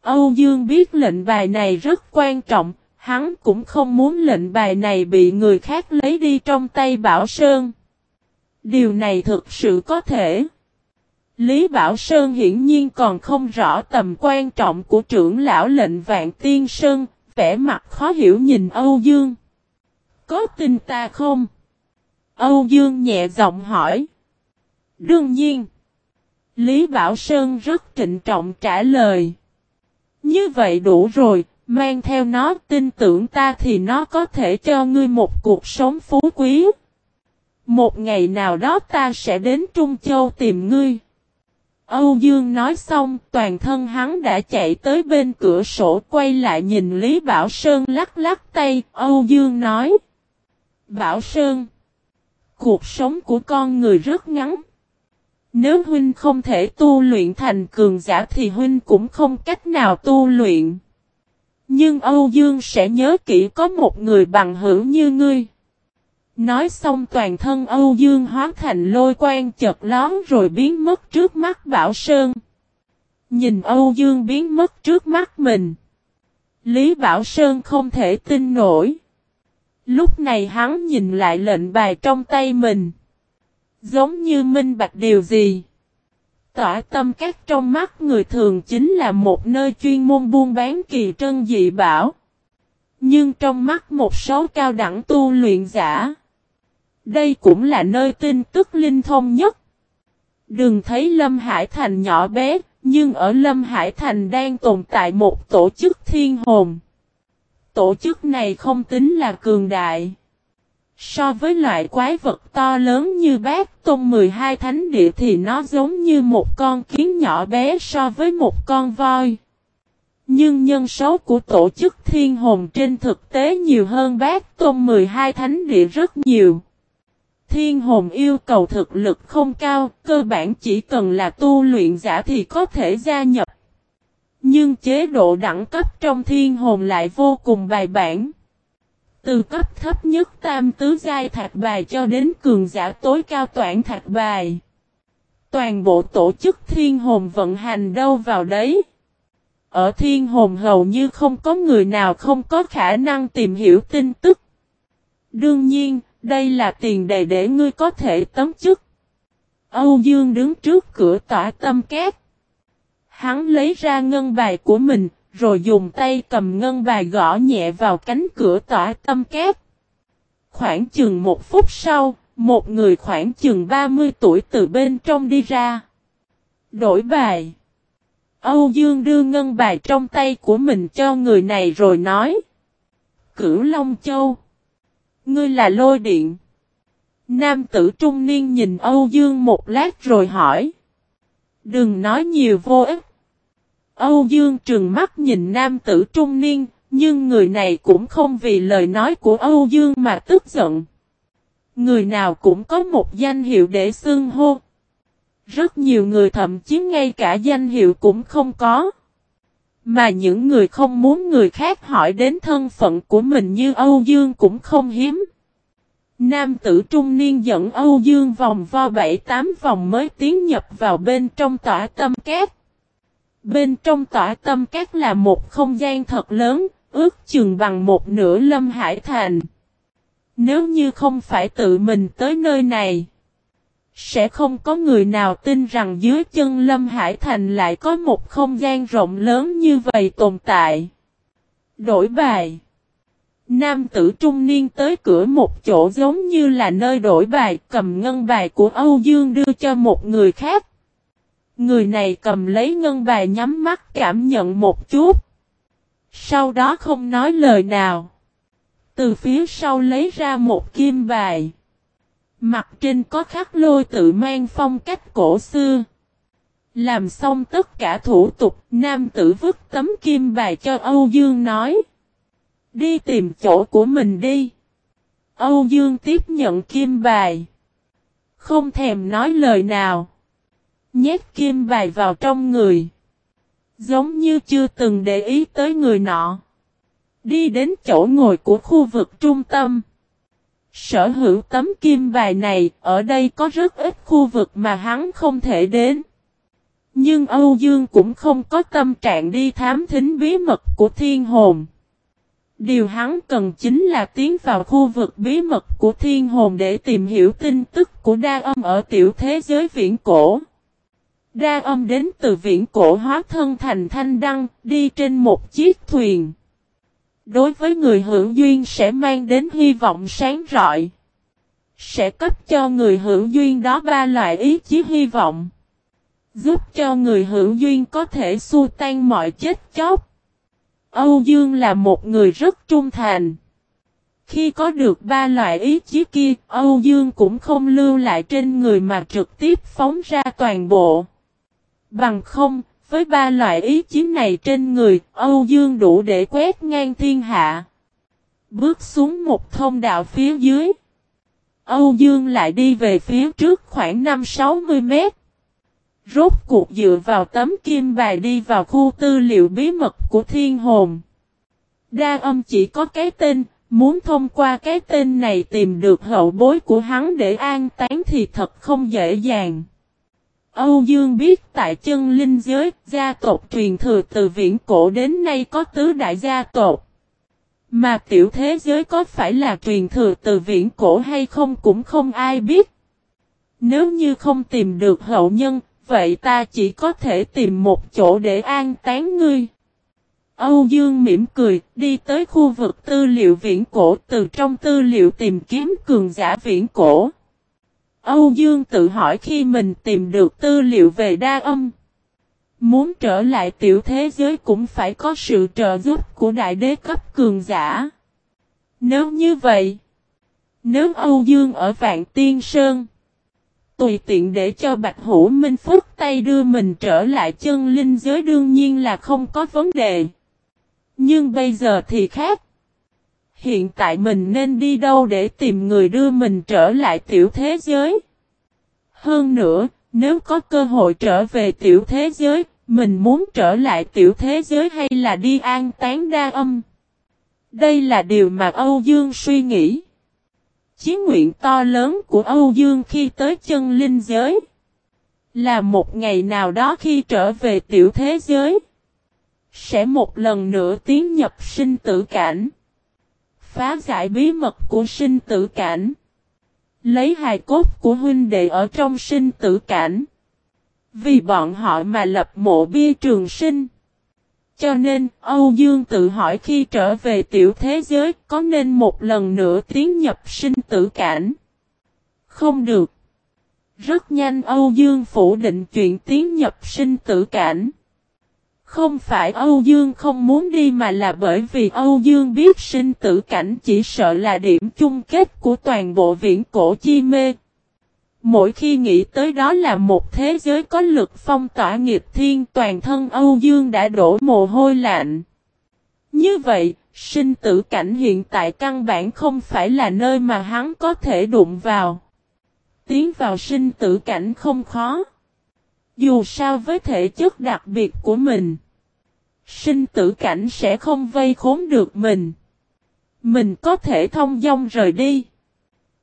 Âu Dương biết lệnh bài này rất quan trọng, hắn cũng không muốn lệnh bài này bị người khác lấy đi trong tay Bảo Sơn. Điều này thực sự có thể. Lý Bảo Sơn hiển nhiên còn không rõ tầm quan trọng của trưởng lão lệnh Vạn Tiên Sơn, vẻ mặt khó hiểu nhìn Âu Dương. Có tin ta không? Âu Dương nhẹ giọng hỏi. Đương nhiên. Lý Bảo Sơn rất trịnh trọng trả lời. Như vậy đủ rồi, mang theo nó tin tưởng ta thì nó có thể cho ngươi một cuộc sống phú quý. Một ngày nào đó ta sẽ đến Trung Châu tìm ngươi. Âu Dương nói xong, toàn thân hắn đã chạy tới bên cửa sổ quay lại nhìn Lý Bảo Sơn lắc lắc tay, Âu Dương nói. Bảo Sơn, cuộc sống của con người rất ngắn. Nếu huynh không thể tu luyện thành cường giả thì huynh cũng không cách nào tu luyện. Nhưng Âu Dương sẽ nhớ kỹ có một người bằng hữu như ngươi. Nói xong toàn thân Âu Dương hóa thành lôi quang chật lón rồi biến mất trước mắt Bảo Sơn. Nhìn Âu Dương biến mất trước mắt mình. Lý Bảo Sơn không thể tin nổi. Lúc này hắn nhìn lại lệnh bài trong tay mình. Giống như minh bạch điều gì. Tỏa tâm các trong mắt người thường chính là một nơi chuyên môn buôn bán kỳ trân dị bảo. Nhưng trong mắt một số cao đẳng tu luyện giả. Đây cũng là nơi tin tức linh thông nhất. Đừng thấy Lâm Hải Thành nhỏ bé, nhưng ở Lâm Hải Thành đang tồn tại một tổ chức thiên hồn. Tổ chức này không tính là cường đại. So với loại quái vật to lớn như bát tôn 12 thánh địa thì nó giống như một con kiến nhỏ bé so với một con voi. Nhưng nhân số của tổ chức thiên hồn trên thực tế nhiều hơn bát tôn 12 thánh địa rất nhiều. Thiên hồn yêu cầu thực lực không cao, cơ bản chỉ cần là tu luyện giả thì có thể gia nhập. Nhưng chế độ đẳng cấp trong thiên hồn lại vô cùng bài bản. Từ cấp thấp nhất tam tứ giai thạch bài cho đến cường giả tối cao toản thạch bài. Toàn bộ tổ chức thiên hồn vận hành đâu vào đấy. Ở thiên hồn hầu như không có người nào không có khả năng tìm hiểu tin tức. Đương nhiên, đây là tiền đề để ngươi có thể tấm chức. Âu Dương đứng trước cửa tỏa tâm két. Hắn lấy ra ngân bài của mình, rồi dùng tay cầm ngân bài gõ nhẹ vào cánh cửa tỏa tâm két. Khoảng chừng một phút sau, một người khoảng chừng 30 tuổi từ bên trong đi ra. Đổi bài. Âu Dương đưa ngân bài trong tay của mình cho người này rồi nói. Cửu Long Châu. Ngươi là lôi điện. Nam tử trung niên nhìn Âu Dương một lát rồi hỏi. Đừng nói nhiều vô ích. Âu Dương trừng mắt nhìn nam tử trung niên, nhưng người này cũng không vì lời nói của Âu Dương mà tức giận. Người nào cũng có một danh hiệu để xưng hô. Rất nhiều người thậm chí ngay cả danh hiệu cũng không có. Mà những người không muốn người khác hỏi đến thân phận của mình như Âu Dương cũng không hiếm. Nam tử trung niên dẫn Âu Dương vòng vo bảy tám vòng mới tiến nhập vào bên trong tỏa tâm cát. Bên trong tỏa tâm cát là một không gian thật lớn, ước chừng bằng một nửa lâm hải thành. Nếu như không phải tự mình tới nơi này, sẽ không có người nào tin rằng dưới chân lâm hải thành lại có một không gian rộng lớn như vậy tồn tại. Đổi bài Nam tử trung niên tới cửa một chỗ giống như là nơi đổi bài, cầm ngân bài của Âu Dương đưa cho một người khác. Người này cầm lấy ngân bài nhắm mắt cảm nhận một chút. Sau đó không nói lời nào. Từ phía sau lấy ra một kim bài. Mặt trên có khắc lôi tự mang phong cách cổ xưa. Làm xong tất cả thủ tục, nam tử vứt tấm kim bài cho Âu Dương nói. Đi tìm chỗ của mình đi. Âu Dương tiếp nhận kim bài. Không thèm nói lời nào. Nhét kim bài vào trong người. Giống như chưa từng để ý tới người nọ. Đi đến chỗ ngồi của khu vực trung tâm. Sở hữu tấm kim bài này, ở đây có rất ít khu vực mà hắn không thể đến. Nhưng Âu Dương cũng không có tâm trạng đi thám thính bí mật của thiên hồn. Điều hắn cần chính là tiến vào khu vực bí mật của thiên hồn để tìm hiểu tin tức của đa âm ở tiểu thế giới viễn cổ. Đa âm đến từ viễn cổ hóa thân thành thanh đăng, đi trên một chiếc thuyền. Đối với người hữu duyên sẽ mang đến hy vọng sáng rọi. Sẽ cấp cho người hữu duyên đó ba loại ý chí hy vọng. Giúp cho người hữu duyên có thể xua tan mọi chết chóc. Âu Dương là một người rất trung thành. Khi có được ba loại ý chí kia, Âu Dương cũng không lưu lại trên người mà trực tiếp phóng ra toàn bộ. Bằng không, với ba loại ý chí này trên người, Âu Dương đủ để quét ngang thiên hạ. Bước xuống một thông đạo phía dưới. Âu Dương lại đi về phía trước khoảng 5-60 mét. Rốt cuộc dựa vào tấm kim bài đi vào khu tư liệu bí mật của thiên hồn. Đa âm chỉ có cái tên, muốn thông qua cái tên này tìm được hậu bối của hắn để an táng thì thật không dễ dàng. Âu Dương biết tại chân linh giới, gia tộc truyền thừa từ viễn cổ đến nay có tứ đại gia tộc. Mà tiểu thế giới có phải là truyền thừa từ viễn cổ hay không cũng không ai biết. Nếu như không tìm được hậu nhân, vậy ta chỉ có thể tìm một chỗ để an táng ngươi. Âu Dương mỉm cười, đi tới khu vực tư liệu viễn cổ từ trong tư liệu tìm kiếm cường giả viễn cổ. Âu Dương tự hỏi khi mình tìm được tư liệu về đa âm. Muốn trở lại tiểu thế giới cũng phải có sự trợ giúp của đại đế cấp cường giả. Nếu như vậy, nếu Âu Dương ở Vạn Tiên Sơn, tùy tiện để cho Bạch Hữu Minh phúc tay đưa mình trở lại chân linh giới đương nhiên là không có vấn đề. Nhưng bây giờ thì khác. Hiện tại mình nên đi đâu để tìm người đưa mình trở lại tiểu thế giới? Hơn nữa, nếu có cơ hội trở về tiểu thế giới, mình muốn trở lại tiểu thế giới hay là đi an tán đa âm? Đây là điều mà Âu Dương suy nghĩ. Chí nguyện to lớn của Âu Dương khi tới chân linh giới là một ngày nào đó khi trở về tiểu thế giới sẽ một lần nữa tiến nhập sinh tử cảnh. Phá giải bí mật của sinh tử cảnh. Lấy hài cốt của huynh đệ ở trong sinh tử cảnh. Vì bọn họ mà lập mộ bia trường sinh. Cho nên, Âu Dương tự hỏi khi trở về tiểu thế giới có nên một lần nữa tiến nhập sinh tử cảnh. Không được. Rất nhanh Âu Dương phủ định chuyện tiến nhập sinh tử cảnh. Không phải Âu Dương không muốn đi mà là bởi vì Âu Dương biết sinh tử cảnh chỉ sợ là điểm chung kết của toàn bộ viễn cổ chi mê. Mỗi khi nghĩ tới đó là một thế giới có lực phong tỏa nghiệp thiên toàn thân Âu Dương đã đổ mồ hôi lạnh. Như vậy, sinh tử cảnh hiện tại căn bản không phải là nơi mà hắn có thể đụng vào. Tiến vào sinh tử cảnh không khó. Dù sao với thể chất đặc biệt của mình, sinh tử cảnh sẽ không vây khốn được mình. Mình có thể thông dong rời đi.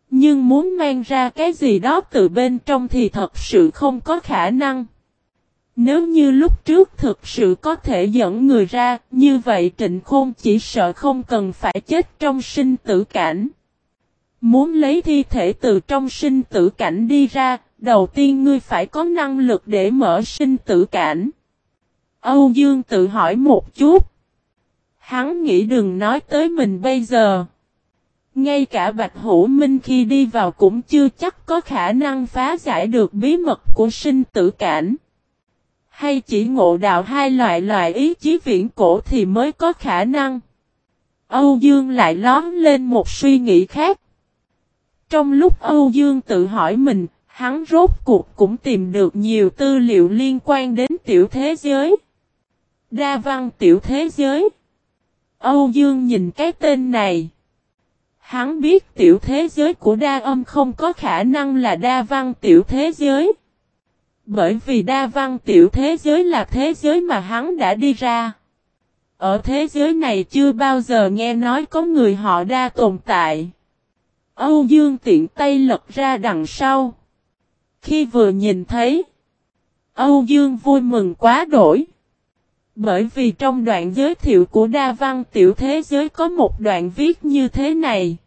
Nhưng muốn mang ra cái gì đó từ bên trong thì thật sự không có khả năng. Nếu như lúc trước thực sự có thể dẫn người ra, như vậy trịnh khôn chỉ sợ không cần phải chết trong sinh tử cảnh. Muốn lấy thi thể từ trong sinh tử cảnh đi ra, đầu tiên ngươi phải có năng lực để mở sinh tử cảnh. Âu Dương tự hỏi một chút. Hắn nghĩ đừng nói tới mình bây giờ. Ngay cả Bạch Hữu Minh khi đi vào cũng chưa chắc có khả năng phá giải được bí mật của sinh tử cảnh. Hay chỉ ngộ đạo hai loại loại ý chí viễn cổ thì mới có khả năng. Âu Dương lại lón lên một suy nghĩ khác. Trong lúc Âu Dương tự hỏi mình, hắn rốt cuộc cũng tìm được nhiều tư liệu liên quan đến tiểu thế giới. Đa văn tiểu thế giới. Âu Dương nhìn cái tên này. Hắn biết tiểu thế giới của đa âm không có khả năng là đa văn tiểu thế giới. Bởi vì đa văn tiểu thế giới là thế giới mà hắn đã đi ra. Ở thế giới này chưa bao giờ nghe nói có người họ đa tồn tại. Âu Dương tiện tay lật ra đằng sau. Khi vừa nhìn thấy, Âu Dương vui mừng quá đổi. Bởi vì trong đoạn giới thiệu của đa văn tiểu thế giới có một đoạn viết như thế này.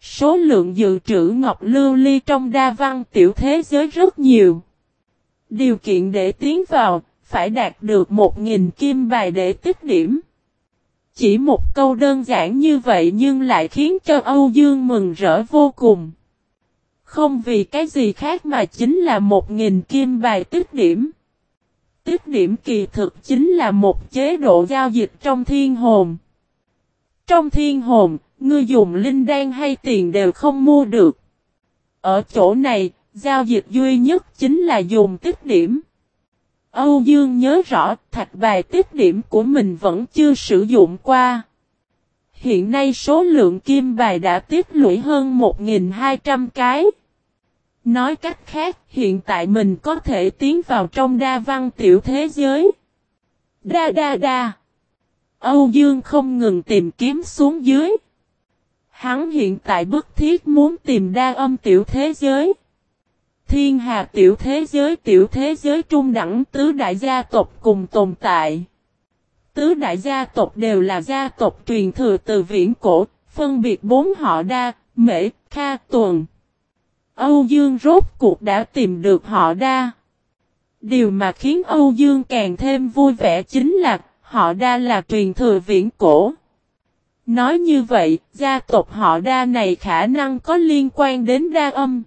Số lượng dự trữ ngọc lưu ly trong đa văn tiểu thế giới rất nhiều. Điều kiện để tiến vào, phải đạt được 1.000 kim bài để tích điểm. Chỉ một câu đơn giản như vậy nhưng lại khiến cho Âu Dương mừng rỡ vô cùng. Không vì cái gì khác mà chính là 1.000 kim bài tích điểm. Tích điểm kỳ thực chính là một chế độ giao dịch trong thiên hồn. Trong thiên hồn, ngươi dùng linh đan hay tiền đều không mua được. Ở chỗ này, giao dịch duy nhất chính là dùng tích điểm. Âu Dương nhớ rõ thạch bài tích điểm của mình vẫn chưa sử dụng qua. Hiện nay số lượng kim bài đã tiếp lũy hơn 1.200 cái. Nói cách khác, hiện tại mình có thể tiến vào trong đa văn tiểu thế giới. Đa đa đa. Âu Dương không ngừng tìm kiếm xuống dưới. Hắn hiện tại bức thiết muốn tìm đa âm tiểu thế giới. Thiên hà tiểu thế giới tiểu thế giới trung đẳng tứ đại gia tộc cùng tồn tại. Tứ đại gia tộc đều là gia tộc truyền thừa từ viễn cổ, phân biệt bốn họ đa, mễ, kha, tuần. Âu Dương rốt cuộc đã tìm được họ đa. Điều mà khiến Âu Dương càng thêm vui vẻ chính là họ đa là truyền thừa viễn cổ. Nói như vậy, gia tộc họ đa này khả năng có liên quan đến đa âm.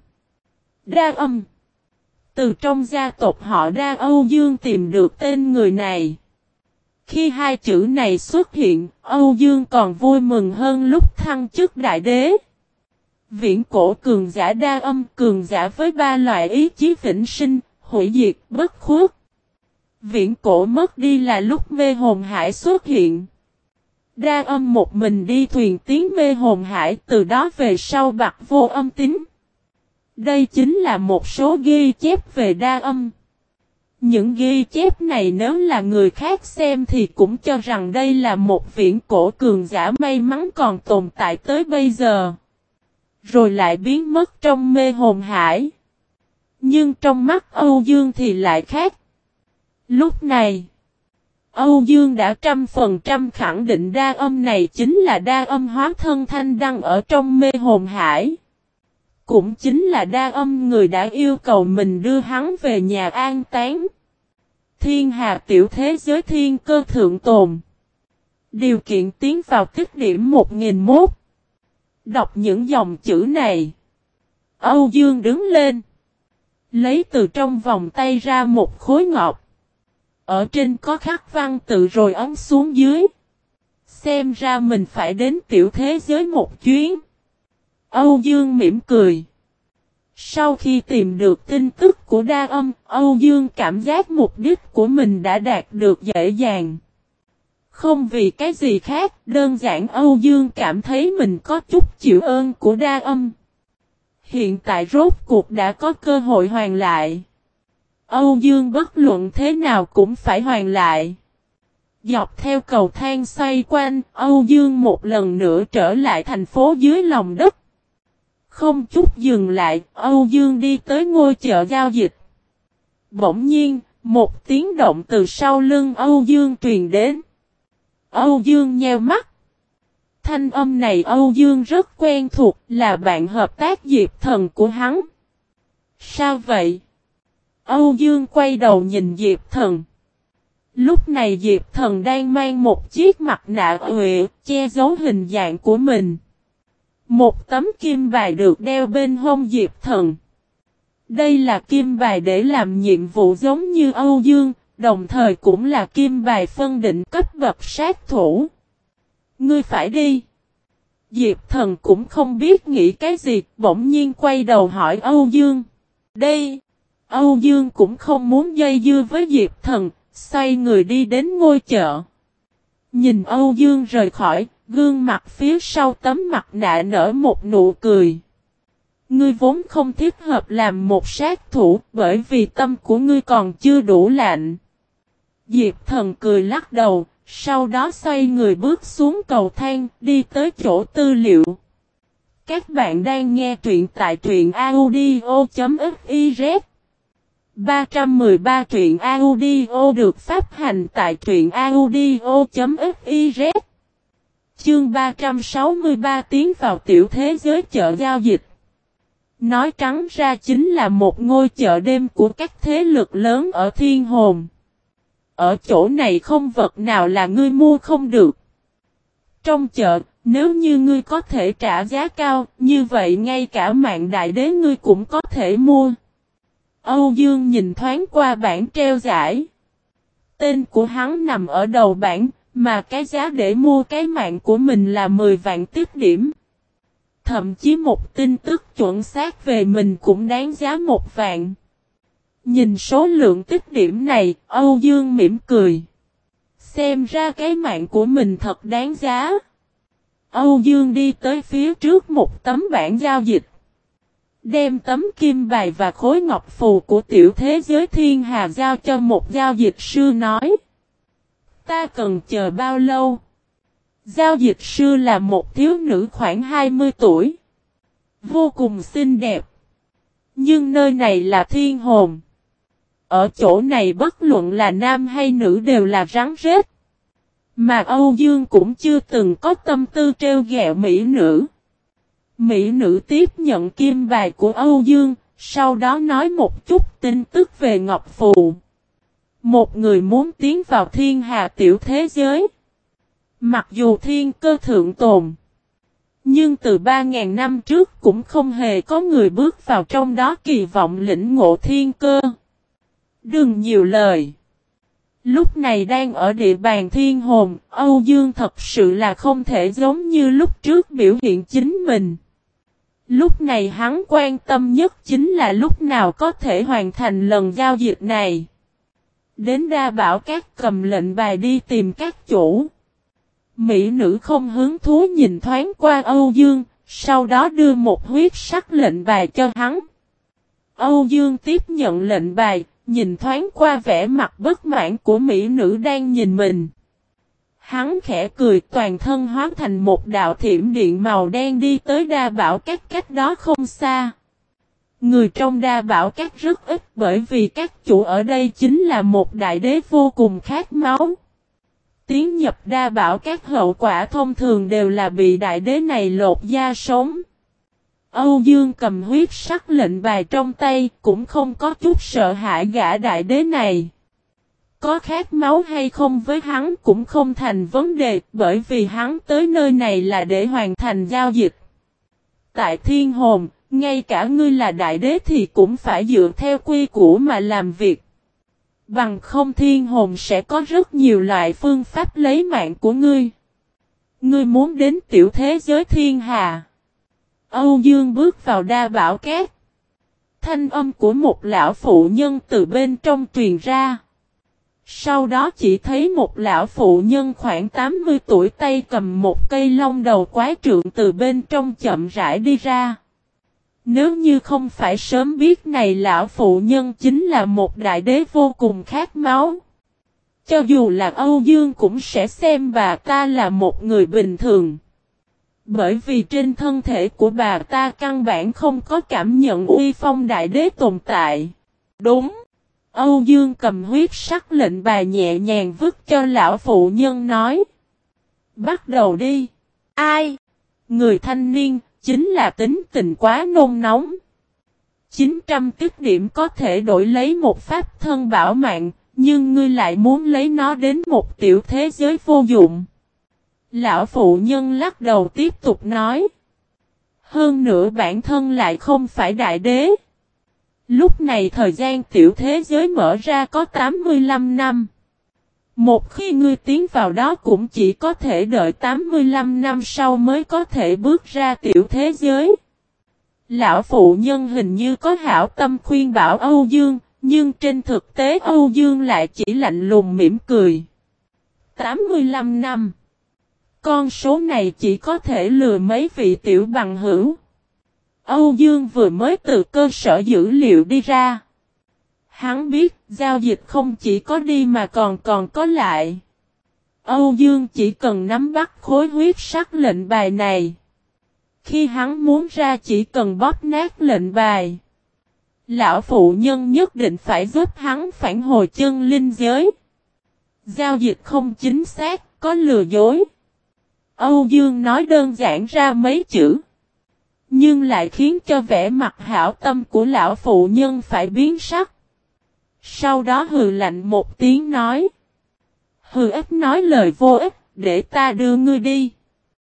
Đa âm. Từ trong gia tộc họ đa Âu Dương tìm được tên người này. Khi hai chữ này xuất hiện, Âu Dương còn vui mừng hơn lúc thăng chức đại đế. Viễn cổ cường giả đa âm cường giả với ba loại ý chí vĩnh sinh, hủy diệt, bất khuất. Viễn cổ mất đi là lúc mê hồn hải xuất hiện. Đa âm một mình đi thuyền tiến mê hồn hải từ đó về sau bạc vô âm tính. Đây chính là một số ghi chép về đa âm. Những ghi chép này nếu là người khác xem thì cũng cho rằng đây là một viễn cổ cường giả may mắn còn tồn tại tới bây giờ. Rồi lại biến mất trong mê hồn hải. Nhưng trong mắt Âu Dương thì lại khác. Lúc này, Âu Dương đã trăm phần trăm khẳng định đa âm này chính là đa âm hóa thân thanh đăng ở trong mê hồn hải. Cũng chính là đa âm người đã yêu cầu mình đưa hắn về nhà an táng. Thiên hà tiểu thế giới thiên cơ thượng tồn. Điều kiện tiến vào tích điểm 1001. Đọc những dòng chữ này. Âu Dương đứng lên. Lấy từ trong vòng tay ra một khối ngọc. Ở trên có khắc văn tự rồi ấn xuống dưới. Xem ra mình phải đến tiểu thế giới một chuyến. Âu Dương mỉm cười. Sau khi tìm được tin tức của đa âm, Âu Dương cảm giác mục đích của mình đã đạt được dễ dàng. Không vì cái gì khác, đơn giản Âu Dương cảm thấy mình có chút chịu ơn của đa âm. Hiện tại rốt cuộc đã có cơ hội hoàn lại. Âu Dương bất luận thế nào cũng phải hoàn lại. Dọc theo cầu thang xoay quanh, Âu Dương một lần nữa trở lại thành phố dưới lòng đất. Không chút dừng lại, Âu Dương đi tới ngôi chợ giao dịch. Bỗng nhiên, một tiếng động từ sau lưng Âu Dương truyền đến. Âu Dương nheo mắt. Thanh âm này Âu Dương rất quen thuộc là bạn hợp tác Diệp Thần của hắn. Sao vậy? Âu Dương quay đầu nhìn Diệp Thần. Lúc này Diệp Thần đang mang một chiếc mặt nạ huệ che giấu hình dạng của mình. Một tấm kim bài được đeo bên hông Diệp Thần. Đây là kim bài để làm nhiệm vụ giống như Âu Dương, đồng thời cũng là kim bài phân định cấp bậc sát thủ. Ngươi phải đi. Diệp thần cũng không biết nghĩ cái gì, bỗng nhiên quay đầu hỏi Âu Dương. Đây, Âu Dương cũng không muốn dây dưa với Diệp thần, xoay người đi đến ngôi chợ. Nhìn Âu Dương rời khỏi, gương mặt phía sau tấm mặt nạ nở một nụ cười. Ngươi vốn không thích hợp làm một sát thủ bởi vì tâm của ngươi còn chưa đủ lạnh. Diệp thần cười lắc đầu, sau đó xoay người bước xuống cầu thang, đi tới chỗ tư liệu. Các bạn đang nghe truyện tại truyện audio.fif. 313 truyện audio được phát hành tại truyện audio.fiz Chương 363 tiến vào tiểu thế giới chợ giao dịch. Nói trắng ra chính là một ngôi chợ đêm của các thế lực lớn ở thiên hồn. Ở chỗ này không vật nào là ngươi mua không được. Trong chợ, nếu như ngươi có thể trả giá cao, như vậy ngay cả mạng đại đế ngươi cũng có thể mua. Âu Dương nhìn thoáng qua bảng treo giải. Tên của hắn nằm ở đầu bảng, mà cái giá để mua cái mạng của mình là 10 vạn tiếp điểm. Thậm chí một tin tức chuẩn xác về mình cũng đáng giá một vạn. Nhìn số lượng tích điểm này, Âu Dương mỉm cười. Xem ra cái mạng của mình thật đáng giá. Âu Dương đi tới phía trước một tấm bản giao dịch. Đem tấm kim bài và khối ngọc phù của tiểu thế giới thiên hà giao cho một giao dịch sư nói. Ta cần chờ bao lâu? Giao dịch sư là một thiếu nữ khoảng 20 tuổi. Vô cùng xinh đẹp. Nhưng nơi này là thiên hồn. Ở chỗ này bất luận là nam hay nữ đều là rắn rết. Mà Âu Dương cũng chưa từng có tâm tư treo gẹo mỹ nữ. Mỹ nữ tiếp nhận kim bài của Âu Dương, sau đó nói một chút tin tức về Ngọc Phù. Một người muốn tiến vào thiên hà tiểu thế giới. Mặc dù thiên cơ thượng tồn. Nhưng từ 3.000 năm trước cũng không hề có người bước vào trong đó kỳ vọng lĩnh ngộ thiên cơ. Đừng nhiều lời. Lúc này đang ở địa bàn thiên hồn, Âu Dương thật sự là không thể giống như lúc trước biểu hiện chính mình. Lúc này hắn quan tâm nhất chính là lúc nào có thể hoàn thành lần giao dịch này. Đến đa bảo các cầm lệnh bài đi tìm các chủ. Mỹ nữ không hứng thú nhìn thoáng qua Âu Dương, sau đó đưa một huyết sắc lệnh bài cho hắn. Âu Dương tiếp nhận lệnh bài, nhìn thoáng qua vẻ mặt bất mãn của Mỹ nữ đang nhìn mình. Hắn khẽ cười toàn thân hóa thành một đạo thiểm điện màu đen đi tới đa bảo các cách đó không xa. Người trong đa bảo các rất ít bởi vì các chủ ở đây chính là một đại đế vô cùng khát máu. Tiến nhập đa bảo các hậu quả thông thường đều là bị đại đế này lột da sống. Âu Dương cầm huyết sắc lệnh bài trong tay cũng không có chút sợ hãi gã đại đế này. Có khát máu hay không với hắn cũng không thành vấn đề bởi vì hắn tới nơi này là để hoàn thành giao dịch. Tại thiên hồn, ngay cả ngươi là đại đế thì cũng phải dựa theo quy củ mà làm việc. Bằng không thiên hồn sẽ có rất nhiều loại phương pháp lấy mạng của ngươi. Ngươi muốn đến tiểu thế giới thiên hà. Âu Dương bước vào đa bảo két. Thanh âm của một lão phụ nhân từ bên trong truyền ra. Sau đó chỉ thấy một lão phụ nhân khoảng 80 tuổi tay cầm một cây long đầu quái trượng từ bên trong chậm rãi đi ra. Nếu như không phải sớm biết này lão phụ nhân chính là một đại đế vô cùng khát máu. Cho dù là Âu Dương cũng sẽ xem bà ta là một người bình thường. Bởi vì trên thân thể của bà ta căn bản không có cảm nhận uy phong đại đế tồn tại. Đúng. Âu Dương cầm huyết sắc lệnh bà nhẹ nhàng vứt cho lão phụ nhân nói. Bắt đầu đi. Ai? Người thanh niên, chính là tính tình quá nôn nóng. 900 tức điểm có thể đổi lấy một pháp thân bảo mạng, nhưng ngươi lại muốn lấy nó đến một tiểu thế giới vô dụng. Lão phụ nhân lắc đầu tiếp tục nói. Hơn nữa bản thân lại không phải đại đế. Lúc này thời gian tiểu thế giới mở ra có 85 năm. Một khi ngươi tiến vào đó cũng chỉ có thể đợi 85 năm sau mới có thể bước ra tiểu thế giới. Lão phụ nhân hình như có hảo tâm khuyên bảo Âu Dương, nhưng trên thực tế Âu Dương lại chỉ lạnh lùng mỉm cười. 85 năm. Con số này chỉ có thể lừa mấy vị tiểu bằng hữu. Âu Dương vừa mới từ cơ sở dữ liệu đi ra. Hắn biết giao dịch không chỉ có đi mà còn còn có lại. Âu Dương chỉ cần nắm bắt khối huyết sắc lệnh bài này. Khi hắn muốn ra chỉ cần bóp nát lệnh bài. Lão phụ nhân nhất định phải giúp hắn phản hồi chân linh giới. Giao dịch không chính xác, có lừa dối. Âu Dương nói đơn giản ra mấy chữ. Nhưng lại khiến cho vẻ mặt hảo tâm của lão phụ nhân phải biến sắc. Sau đó hừ lạnh một tiếng nói. Hừ ếch nói lời vô ích, để ta đưa ngươi đi.